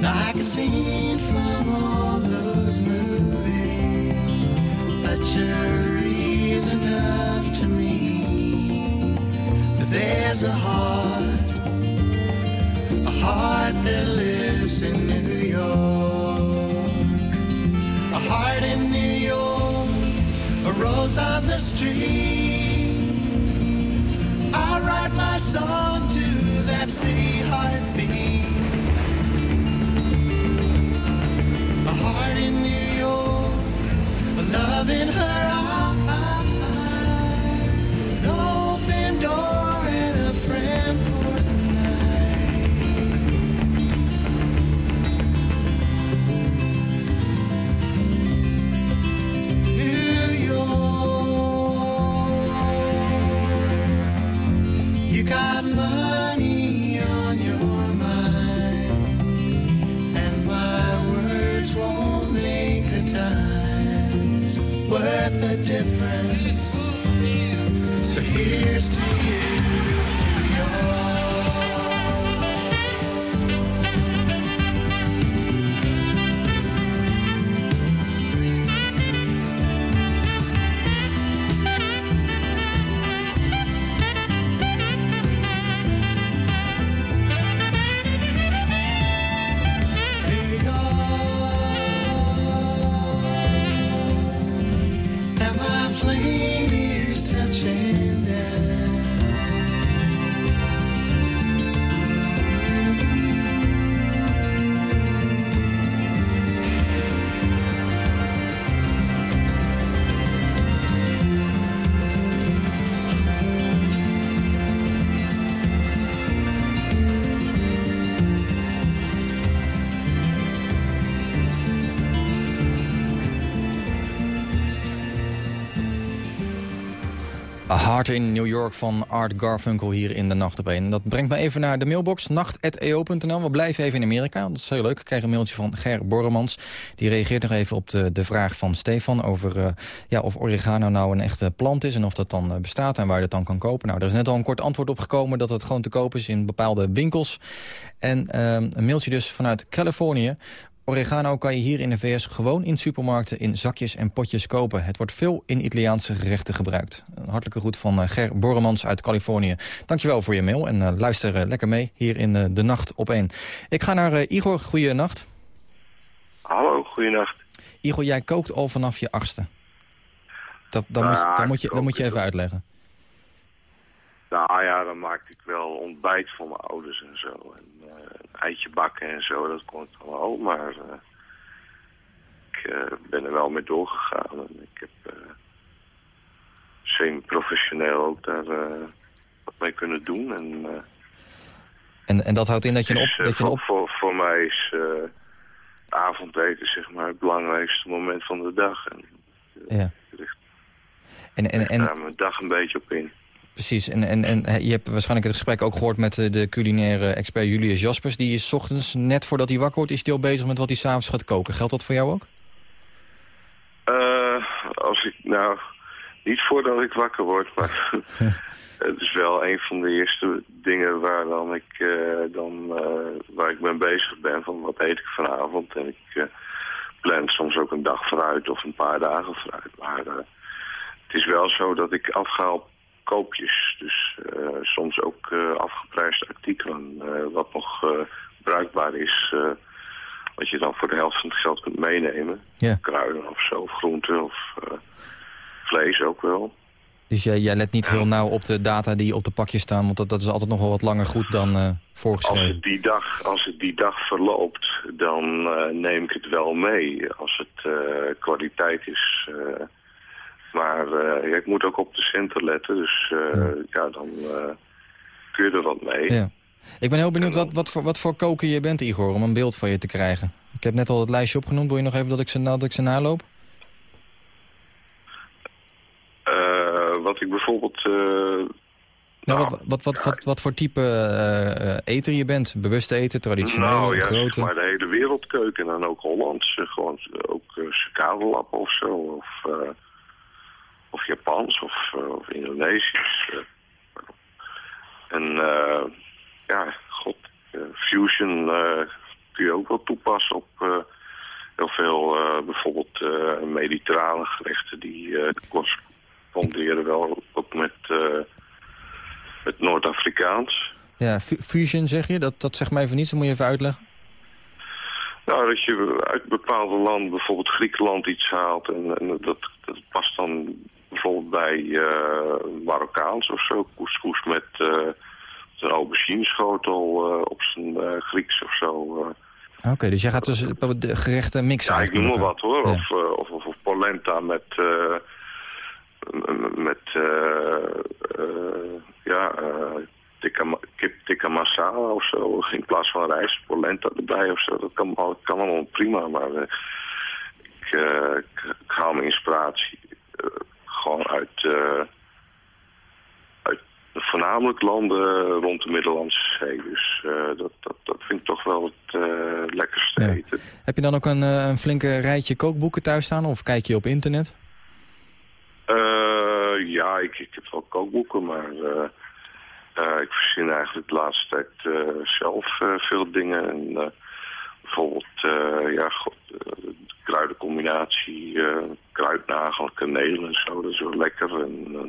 like a scene from all those movies, but you're real enough to me. But there's a heart a heart that lives in New York. Rose on the street. I write my song to that city heartbeat. A heart in New York, a love in her difference. So here's to you. A Heart in New York van Art Garfunkel hier in de Nacht op 1. Dat brengt me even naar de mailbox nacht.eo.nl. We blijven even in Amerika, dat is heel leuk. Ik krijg een mailtje van Ger Borremans. Die reageert nog even op de, de vraag van Stefan... over eh, ja, of oregano nou een echte plant is en of dat dan eh, bestaat... en waar je dat dan kan kopen. Nou, er is net al een kort antwoord op gekomen... dat het gewoon te koop is in bepaalde winkels. En eh, een mailtje dus vanuit Californië. Oregano kan je hier in de VS gewoon in supermarkten in zakjes en potjes kopen. Het wordt veel in Italiaanse gerechten gebruikt. Een hartelijke groet van eh, Ger Borremans uit Californië. Dankjewel voor je mail en eh, luister eh, lekker mee hier in De Nacht op 1. Ik ga naar Igor. Goeienacht. Hallo, goeienacht. Igor, jij kookt al vanaf je achtste. Dat, dan, moet, moet je, moet je even uitleggen. Nou ja, dan maakte ik wel ontbijt voor mijn ouders en zo. En eitje bakken en zo, dat kon ik wel. Maar eh, ik eh, ben er wel mee doorgegaan. En ik heb eh, semi-professioneel ook daar wat mee kunnen doen. En, En, en dat houdt in dat je een, op, dat je voor, op, voor, voor mij is avondeten zeg maar, het belangrijkste moment van de dag. En Ja. En, en, ik en, daar mijn dag een beetje op in. Precies, en, en, en je hebt waarschijnlijk het gesprek ook gehoord met eh, de culinaire expert Julius Jaspers. Die is 's ochtends, net voordat hij wakker wordt, is al bezig met wat hij s'avonds gaat koken. Geldt dat voor jou ook? Eh, als ik, nou, niet voordat ik wakker word, maar het is wel een van de eerste dingen waar dan ik eh, dan waar ik mee bezig ben van wat eet ik vanavond en ik plan soms ook een dag vooruit of een paar dagen vooruit. Maar het is wel zo dat ik afga op koopjes, dus eh, soms ook eh, afgeprijsde artikelen, eh, wat nog bruikbaar is. wat je dan voor de helft van het geld kunt meenemen. Ja. Kruiden of zo, of groenten of vlees ook wel. Dus jij, jij let niet heel nauw op de data die op de pakjes staan, want dat, dat is altijd nog wel wat langer goed dan Als voorgeschreven. het die dag, als het die dag verloopt, dan neem ik het wel mee. Als het kwaliteit is. Maar eh, ja, ik moet ook op de centen letten, dus eh, ja. dan eh, kun je er wat mee. Ja. Ik ben heel benieuwd wat, wat, voor, wat voor koker je bent, Igor, om een beeld van je te krijgen. Ik heb net al het lijstje opgenoemd. Wil je nog even dat ik ze, dat ik ze naloop? Wat ik bijvoorbeeld... eh, Nou, wat, wat, wat, wat, wat voor type eh, eter je bent? Bewust eten, traditioneel, nou ja, grote? maar de hele wereldkeuken en dan ook Hollands. eh, Gewoon ook uh, of zo. Of, of Japans of, eh, of Indonesisch. eh. en eh, ja, god, fusion kun je ook wel toepassen op heel veel bijvoorbeeld mediterrane gerechten. Die corresponderen wel ook met, met Noord-Afrikaans. Ja, fu- fusion zeg je? Dat, dat zegt mij even niets, dat moet je even uitleggen. Nou, dat je uit bepaalde landen, bijvoorbeeld Griekenland, iets haalt. En, en dat, dat past dan bijvoorbeeld bij eh, Marokkaans of zo. Couscous met eh een aubergineschotel eh op zijn Grieks of zo. Oké, dus jij gaat dus de gerechten mixen Ja, ik noem maar wat hoor. Ja. Of, of, of, of polenta met, eh, met ja, tikka, kip tikka masala of zo. In plaats van rijst, polenta erbij of zo. Dat kan, al- kan allemaal prima, maar ik, ik, ik haal mijn inspiratie uit, eh, uit voornamelijk landen rond de Middellandse Zee. Dus eh, dat, dat, dat vind ik toch wel het eh, lekkerste Ja. eten. Heb je dan ook een, een flinke rijtje kookboeken thuis staan of kijk je op internet? ik, ik heb wel kookboeken, maar ik verzin eigenlijk de laatste tijd zelf veel dingen. En, bijvoorbeeld, ja, go- de kruidencombinatie, eh, kruidnagel, kaneel en zo, dat is wel lekker. En, eh,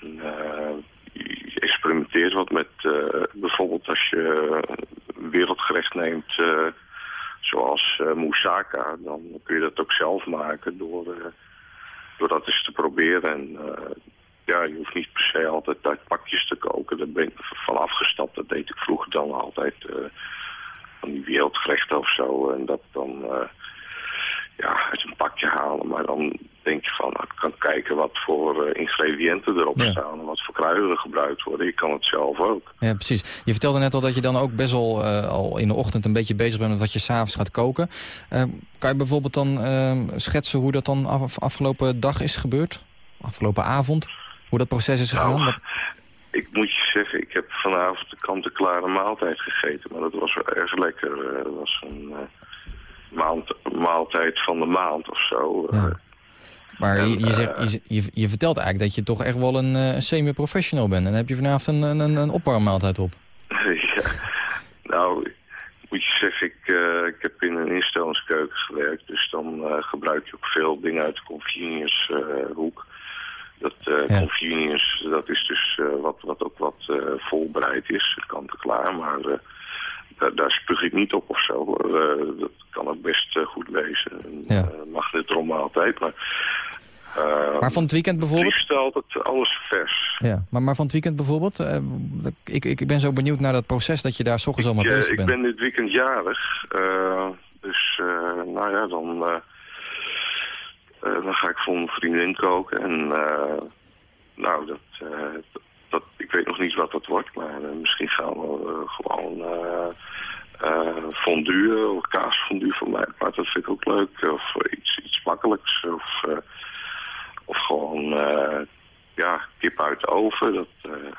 en, eh, je experimenteert wat met, bijvoorbeeld als je wereldgerecht neemt, zoals moussaka, dan kun je dat ook zelf maken door, door dat eens te proberen. En ja, je hoeft niet per se altijd uit pakjes te koken. Daar ben ik van afgestapt. Dat deed ik vroeger dan altijd eh, van die wereldgerechten of zo. En dat dan ja, uit een pakje halen. Maar dan denk je van, nou, ik kan kijken wat voor eh, ingrediënten erop Ja. staan en wat voor kruiden er gebruikt worden. Ik kan het zelf ook. Ja, precies. Je vertelde net al dat je dan ook best wel eh, al in de ochtend een beetje bezig bent met wat je s'avonds gaat koken. Eh, kan je bijvoorbeeld dan eh, schetsen hoe dat dan af, afgelopen dag is gebeurd? Afgelopen avond? Hoe dat proces is gegaan? Wat- Ik moet je zeggen, ik heb vanavond de kant-en-klare maaltijd gegeten. Maar dat was wel erg lekker. Dat was een maand, maaltijd van de maand of zo. Eh, Maar En, je, je, zegt, eh, je, je, vertelt eigenlijk dat je toch echt wel een, eh, een semi-professional bent. En dan heb je vanavond een, een, een- opwarmmaaltijd op. ja. Nou, moet je zeggen, ik, ik heb in een instellingskeuken gewerkt. Dus dan gebruik je ook veel dingen uit de convenience hoek. Dat convenience, dat is dus wat, wat ook wat volbereid is, kant en klaar. Maar daar, daar spuug ik niet op of zo. Eh, dat kan ook best eh, goed wezen. En, Ja. eh, mag dit erom altijd, maar... Maar van het weekend bijvoorbeeld? liefst altijd alles vers. Ja, maar, maar van het weekend bijvoorbeeld? ik, ik ben zo benieuwd naar dat proces dat je daar 's ochtends al mee Ja, bezig ik bent. ben dit weekend jarig. dus nou ja, dan, dan ga ik voor mijn vriendin koken. En nou, dat, dat, ik weet nog niet wat dat wordt. Maar eh, misschien gaan we eh, gewoon eh, fondue of kaasfondue voor mij. Maar dat vind ik ook leuk. Of iets, iets makkelijks. Of, of gewoon ja, kip uit de oven. Dat,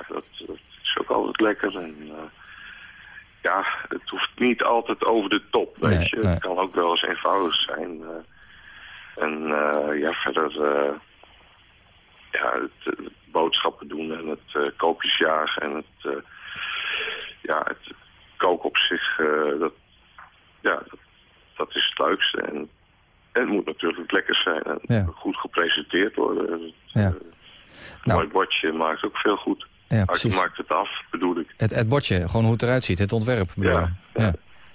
dat, dat is ook altijd lekker. En, ja, het hoeft niet altijd over de top, weet Nee, je. nee. Het kan ook wel eens eenvoudig zijn. en ja, verder ja, het, eh, boodschappen doen en het eh, koopjes jagen en het, eh, ja, het koken op zich, dat, ja, dat, dat is het leukste. En, en het moet natuurlijk lekker zijn en Ja. goed gepresenteerd worden. Ja. Een mooi bordje maakt ook veel goed. Ja, Maar precies. je maakt het af, bedoel ik. Het, het bordje, gewoon hoe het eruit ziet, het ontwerp. je? Ja.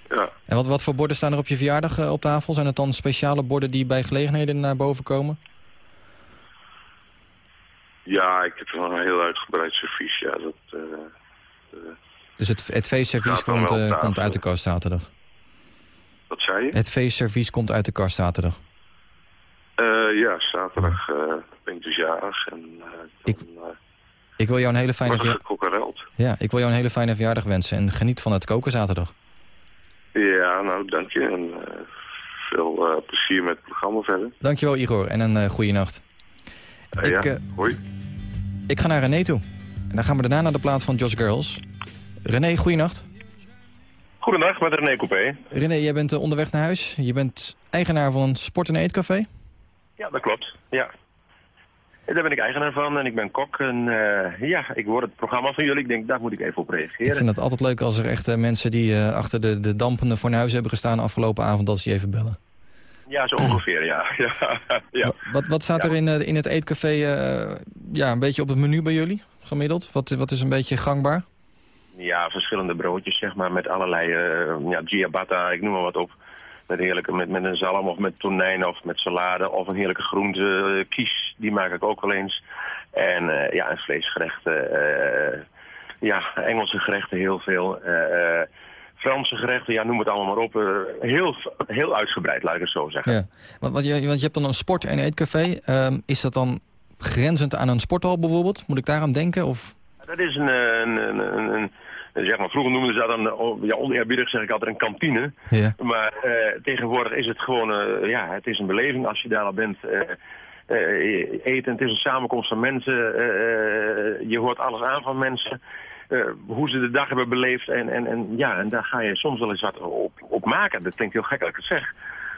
Ja. En wat, wat voor borden staan er op je verjaardag op tafel? Zijn het dan speciale borden die bij gelegenheden naar boven komen? Ja, ik heb wel een heel uitgebreid servies. Ja, dat, eh, eh, Dus het, het feestservies komt, eh, komt uit de kast zaterdag? wat zei je? Het feestservies komt uit de kast zaterdag? Ja, zaterdag eh, ben ik dus jarig. En, Ik, ik, wil jou een hele fijne wordt er verja- gekokkereld. ja, ik wil jou een hele fijne verjaardag wensen. En geniet van het koken zaterdag. Ja, nou, dank je. En veel plezier met het programma verder. Dankjewel Igor en een uh, goede nacht. Eh, ik, ja, eh, hoi. ik ga naar René toe. En dan gaan we daarna naar de plaat van Josh Girls. René, goeienacht. Goedendag, met René Coupé. René, jij bent eh, onderweg naar huis. Je bent eigenaar van een sport- en eetcafé. Ja, dat klopt. Ja. En daar ben ik eigenaar van en ik ben kok. En eh, ja, ik hoor het programma van jullie. Ik denk, daar moet ik even op reageren. Ik vind het altijd leuk als er echt mensen die eh, achter de, de dampende fornuis hebben gestaan afgelopen avond, dat ze je even bellen. Ja, zo ongeveer, ja. ja, ja. Wat, wat staat er in, eh, in het eetcafé eh, ja, een beetje op het menu bij jullie, gemiddeld? Wat, wat is een beetje gangbaar? Ja, verschillende broodjes, zeg maar, met allerlei, eh ja, ciabatta, ik noem maar wat op. Met, heerlijke, met, met een zalm of met tonijn of met salade of een heerlijke groente kies. Die maak ik ook wel eens. En ja, en vleesgerechten. ja, Engelse gerechten heel veel. eh, Franse gerechten, ja, noem het allemaal maar op. eh, heel, heel uitgebreid, laat ik het zo zeggen. Ja. Want, want, je, want je hebt dan een sport- en eetcafé. Ehm, is dat dan grenzend aan een sporthal bijvoorbeeld? Moet ik daaraan denken? Of... Dat is een, een, een, een, zeg maar, vroeger noemden ze dat een, oh, ja, oneerbiedig zeg ik altijd een kantine. Ja. Maar eh, tegenwoordig is het gewoon, eh, ja, het is een beleving als je daar al bent. eten, het is een samenkomst van mensen. je hoort alles aan van mensen. Eh, hoe ze de dag hebben beleefd. En, en, en, ja, en daar ga je soms wel eens wat op, op maken. Dat klinkt heel gek dat ik het zeg.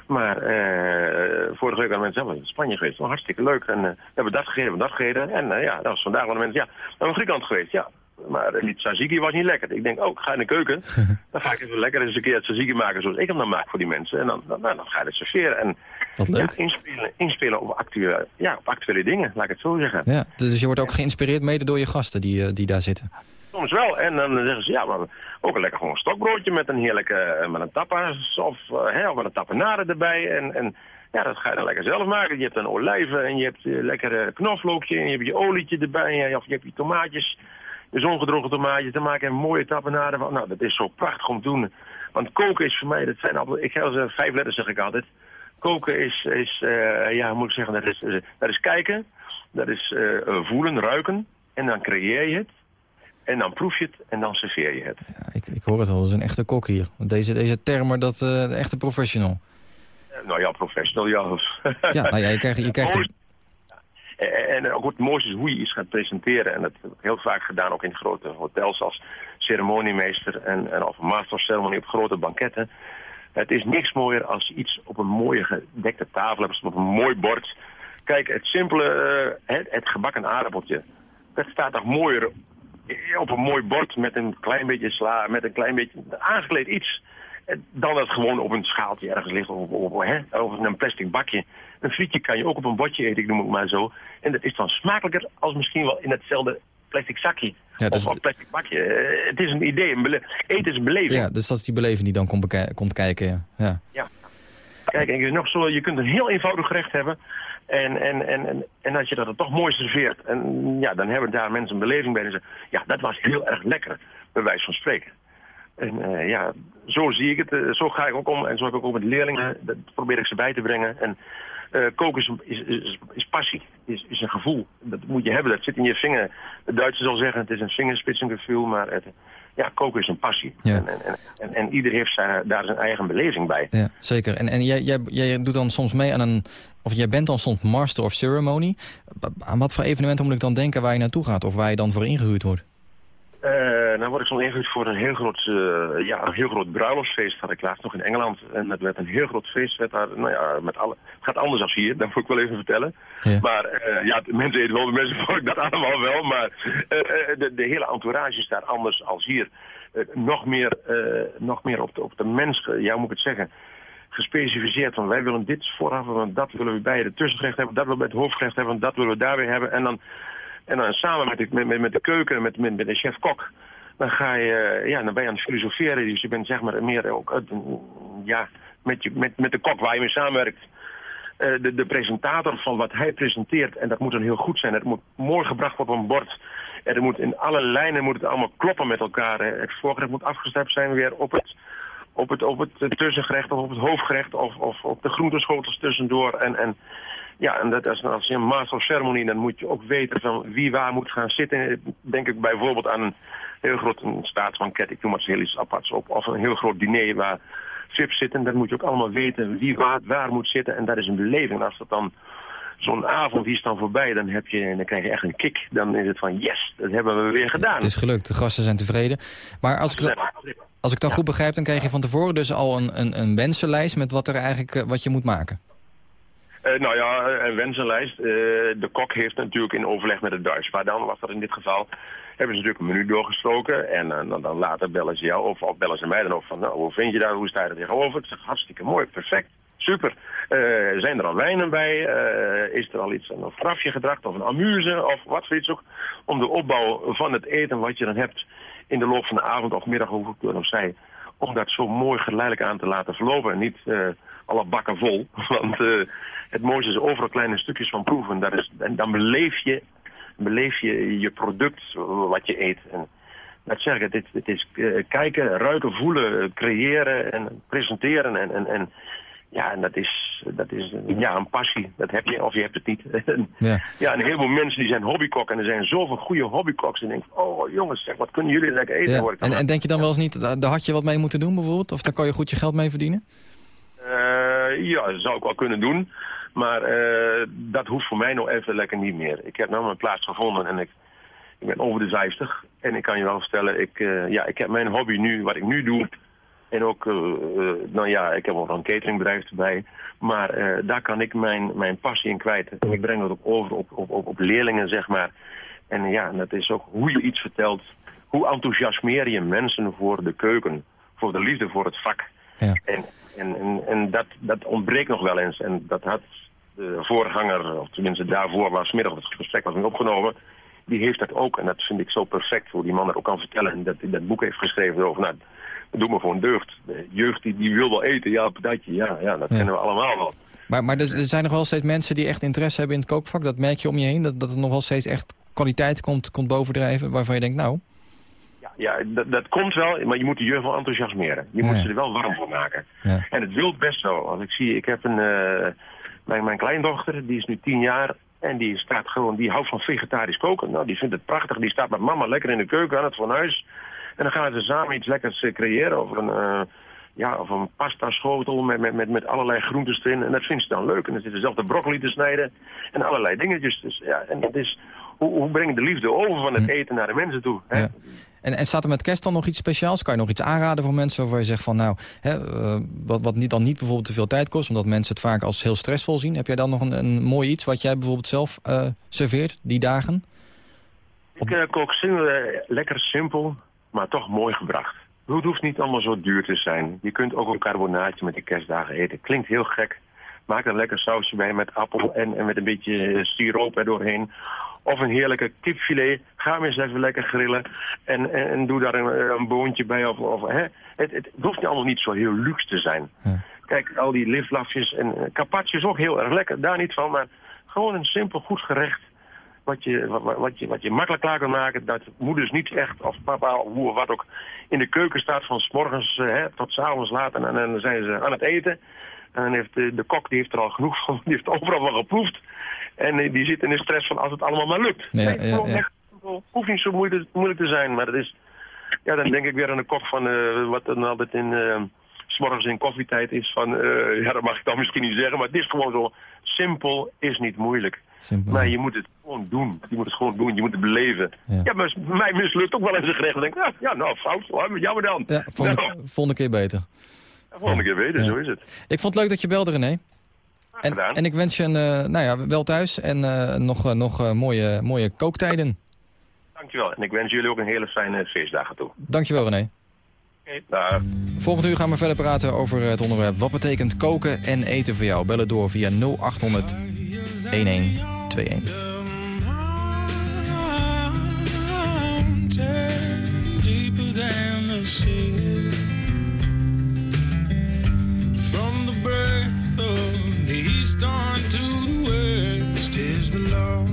Maar eh, vorige week waren mensen zelf in Spanje geweest. Hartstikke leuk. En eh, we hebben dat gegeten, hebben dat gegeten. En ja, dat was vandaag waren mensen, ja, we hebben in Griekenland geweest. Ja, maar uh, die tzatziki was niet lekker. Ik denk, oh, ik ga in de keuken. dan ga ik even lekker eens een keer het tzatziki maken zoals ik hem dan maak voor die mensen. En dan, dan, nou, dan ga je het serveren. En Wat leuk. Ja, inspelen, inspelen op, actuele, ja, op actuele dingen, laat ik het zo zeggen. Ja, dus je wordt ook geïnspireerd mede door je gasten die, die daar zitten. Soms wel. En dan zeggen ze, ja, maar ook een lekker gewoon stokbroodje met een heerlijke, eh, met een tapas of, eh, hè, of met een tapenade erbij. En, en ja, dat ga je dan lekker zelf maken. Je hebt een olijven en je hebt eh, lekker knoflookje en je hebt je olietje erbij. En, of je hebt je tomaatjes, je zongedroogde tomaatjes. Dan maak je een mooie tapenade. Nou, dat is zo prachtig om te doen. Want koken is voor mij, dat zijn altijd, ik ga ze vijf letters zeg ik altijd. Koken is, is ja, hoe moet ik zeggen, dat is, dat is kijken. Dat is voelen, ruiken. En dan creëer je het. En dan proef je het en dan serveer je het. Ik, ik hoor het al, dat is een echte kok hier. Want Deze, deze termen, dat eh, de echte professional. Eh, Nou ja, professional, ja. Ja, nou ja, je krijgt, je krijgt. En, ook het mooiste is hoe je iets gaat presenteren. En dat heb ik heel vaak gedaan, ook in grote hotels als ceremoniemeester en, en of master of ceremony op grote banketten. Het is niks mooier als iets op een mooie gedekte tafel hebt, op een mooi bord. Kijk, het simpele, eh, het, het gebakken aardappeltje, dat staat toch mooier op een mooi bord met een klein beetje sla, met een klein beetje aangekleed iets. Dan dat gewoon op een schaaltje ergens ligt of, of, of, hè, of in een plastic bakje. Een frietje kan je ook op een bordje eten, ik noem het maar zo. En dat is dan smakelijker als misschien wel in hetzelfde plastic zakje. Ja, dus- Of een plastic bakje. Eh, Het is een idee, een eten is een beleving. Ja, dus dat is die beleving die dan komt, komt kijken. Ja. Ja. Kijk, en nog zo, je kunt een heel eenvoudig gerecht hebben. En, en, en, en, als je dat dan toch mooi serveert, en ja, dan hebben daar mensen een beleving bij. En zeggen, ja, dat was heel erg lekker, bij wijze van spreken. En eh, ja, zo zie ik het, eh, zo ga ik ook om. En zo heb ik ook met leerlingen, dat probeer ik ze bij te brengen. En eh, koken is, is, is, passie, is, is een gevoel. Dat moet je hebben, dat zit in je vinger. De Duitse zal zeggen, het is een vingerspitsengevoel, maar het, ja, koken is een passie. Ja. En, en, en, en ieder heeft zijn, daar zijn eigen beleving bij. Ja, zeker. En, en jij, jij, jij doet dan soms mee aan een... Of jij bent dan soms master of ceremony. Aan wat voor evenementen moet ik dan denken waar je naartoe gaat? Of waar je dan voor ingehuurd wordt? Eh, dan word ik soms ingehuurd voor een heel groot, eh, ja, een heel groot bruiloftsfeest. Had ik laatst nog in Engeland. En dat werd een heel groot feest. Werd daar, nou ja, met alle, het gaat anders als hier, dat moet ik wel even vertellen. Maar eh, ja, de mensen eten wel, de mensen volgen dat allemaal wel. Maar eh, eh, de, de hele entourage is daar anders als hier. Eh, nog, meer, eh, nog meer op de, op de mens, ja, hoe moet ik het zeggen gespecificeerd van wij willen dit vooraf hebben, want dat willen we bij het tussengerecht hebben, dat willen we bij het hoofdgerecht hebben, want dat willen we daarbij hebben. En dan, en dan samen met de, met, met- met de keuken, met, met, met de chef-kok, dan ga je, eh, ja, dan ben je aan het filosoferen. Dus je bent zeg maar meer ook, een- ja, met, je, met, met de kok waar je mee samenwerkt. Eh, de, de presentator van wat hij presenteert, en dat moet dan heel goed zijn. Het moet mooi gebracht worden op een bord. En moet in alle lijnen moet het allemaal kloppen met elkaar. Eh, Het voorgerecht moet afgestemd zijn weer op het, op het, op het eh, tussengerecht of op het hoofdgerecht of, of op de groenteschotels tussendoor. En, en, ja, en dat is, als je een master of ceremony, dan moet je ook weten van wie waar moet gaan zitten. Denk ik bijvoorbeeld aan een heel groot een staatsbanket, ik noem maar heel iets aparts op. Of een heel groot diner waar VIP's zitten. Dan moet je ook allemaal weten wie waar, waar moet zitten. En dat is een beleving. En als dat dan zo'n avond die is dan voorbij, dan, heb je, dan krijg je echt een kick. Dan is het van yes, dat hebben we weer gedaan. Het is gelukt, de gasten zijn tevreden. Maar als ik, als ik dan goed begrijp, dan krijg je van tevoren dus al een, een, een wensenlijst... met wat, er eigenlijk, eh, wat je moet maken. Eh, nou ja, een wensenlijst. Eh, de kok heeft natuurlijk in overleg met het Duits. Maar dan was dat in dit geval. Hebben ze natuurlijk een menu doorgesproken. En eh, dan, later bellen ze jou of, of bellen ze mij dan ook van... Nou, hoe vind je dat? Hoe sta je er tegenover? Ik zeg, hartstikke mooi, perfect. Super. Eh, zijn er al wijnen bij? Eh, is er al iets, een grafje gedracht of een amuse of wat voor iets ook? Om de opbouw van het eten wat je dan hebt in de loop van de avond of middag, hoe ik het nog zei... om dat zo mooi geleidelijk aan te laten verlopen en niet eh, alle bakken vol. Want eh, het mooiste is overal kleine stukjes van proeven. Dat is, en dan beleef je, beleef je je product wat je eet. En dat zeg ik, het, is- het is eh, kijken, ruiken, voelen, creëren en presenteren. En, en, en ja, en dat is, dat is ja, een passie. Dat heb je of je hebt het niet. En Ja. ja, en een heleboel mensen die zijn hobbykok. En er zijn zoveel goede hobbykoks. En denken, oh jongens, zeg, wat kunnen jullie lekker eten? Ja. En, en denk je dan wel eens niet, daar had je wat mee moeten doen bijvoorbeeld? Of daar kan je goed je geld mee verdienen? Eh, ja, dat zou ik wel kunnen doen. Maar eh, dat hoeft voor mij nog even lekker niet meer. Ik heb nou mijn plaats gevonden en ik, ik ben over de 50. En ik kan je wel vertellen, ik, eh, ja, ik heb mijn hobby nu, wat ik nu doe, En ook, eh, nou ja, ik heb ook een cateringbedrijf erbij. Maar daar kan ik mijn, mijn passie in kwijt. En ik breng dat ook over op, op, op, op leerlingen, zeg maar. En ja, dat is ook hoe je iets vertelt. Hoe enthousiasmeer je mensen voor de keuken? Voor de liefde voor het vak. Ja. En, en, en, en dat, dat ontbreekt nog wel eens. En dat had de voorganger, of tenminste daarvoor, waar smiddag het gesprek was opgenomen... die heeft dat ook. En dat vind ik zo perfect, hoe die man dat ook kan vertellen. En dat hij dat boek heeft geschreven over, nou, doe me gewoon deugd. De jeugd die, die wil wel eten, ja, patatje, ja, ja dat Ja. kennen we allemaal wel. Maar, maar er, er zijn nog wel steeds mensen die echt interesse hebben in het kookvak. Dat merk je om je heen. Dat, dat er nog wel steeds echt kwaliteit komt, komt bovendrijven. Waarvan je denkt, nou, Ja, dat, dat komt wel, maar je moet de jeugd wel enthousiasmeren. Je moet Ja. ze er wel warm voor maken. Ja. En het wil best zo. Als ik zie, ik heb een, eh, mijn, mijn kleindochter, die is nu tien jaar... en die staat gewoon, die houdt van vegetarisch koken. Nou, die vindt het prachtig. Die staat met mama lekker in de keuken aan het fornuis. En dan gaan ze samen iets lekkers eh, creëren over een... eh, ja, of een pasta schotel met, met, met, met allerlei groentes erin. En dat vindt ze dan leuk. En dan zitten zelf de broccoli te snijden. En allerlei dingetjes. Dus ja, en dat is... Hoe, hoe breng je de liefde over van het eten naar de mensen toe? Hè? Ja. En, en staat er met kerst dan nog iets speciaals? Kan je nog iets aanraden voor mensen waarvan je zegt van nou, hè, eh, wat, wat niet, dan niet bijvoorbeeld te veel tijd kost, omdat mensen het vaak als heel stressvol zien. Heb jij dan nog een, mooi iets wat jij bijvoorbeeld zelf eh, serveert die dagen? Ik eh, kook lekker simpel, maar toch mooi gebracht. Het hoeft niet allemaal zo duur te zijn. Je kunt ook een carbonaatje met die kerstdagen eten. Klinkt heel gek. Maak er lekker sausje bij met appel en, en met een beetje siroop er doorheen. Of een heerlijke kipfilet. Ga hem eens even lekker grillen. En, en, en doe daar een, een boontje bij. Of, of, hè. Het, het hoeft allemaal niet zo heel luxe te zijn. Kijk, al die liflafjes en uh, carpaccio is ook heel erg lekker. Daar niet van, maar gewoon een simpel goed gerecht. Wat je, wat, wat je, wat je makkelijk klaar kan maken. Dat moeders niet echt, of papa of hoe of wat ook, in de keuken staat van s morgens uh, hè, tot s avonds laat. En, en dan zijn ze aan het eten. En dan heeft de, de kok die heeft er al genoeg van. Die heeft overal wel geproefd. En uh, die zit in de stress van als het allemaal maar lukt. Ja, nee, ja. Echt, hoeft niet zo moeilijk, moeilijk te zijn. Maar het is, ja, dan denk ik weer aan de kok van uh, wat dan altijd in... Uh, s'morgens in koffietijd is van, uh, ja dat mag ik dan misschien niet zeggen, maar het is gewoon zo, simpel is niet moeilijk. Simpel. Maar je moet het gewoon doen. Je moet het gewoon doen, je moet het beleven. Ja, ja maar mij mislukt ook wel eens een gerecht. Dan denk ik, ja, ja nou fout, jammer dan. Ja, volgende, nou. volgende keer beter. Ja, volgende keer beter, zo is het. Ik vond het leuk dat je belde René. En, en, ik wens je een, uh, nou ja, wel thuis en uh, nog, uh, nog mooie, mooie kooktijden. Dankjewel. En ik wens jullie ook een hele fijne feestdagen toe. Dankjewel René. Okay. Volgend uur gaan we verder praten over het onderwerp... wat betekent koken en eten voor jou? Bellen door via 0800 1121. East on to the west Is the love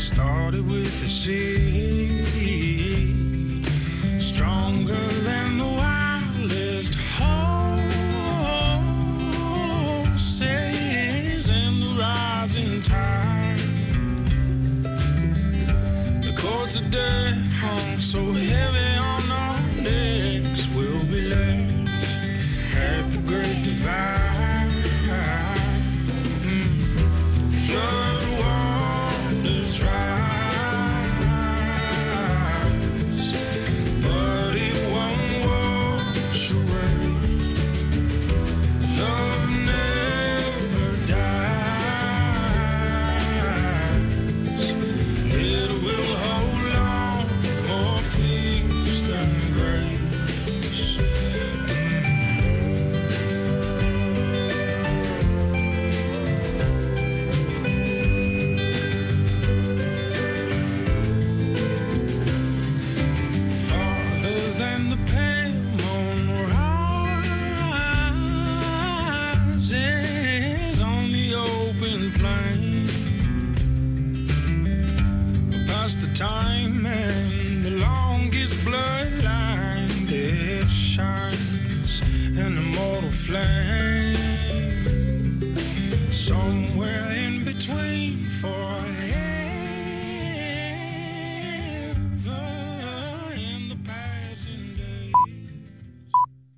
started with the sea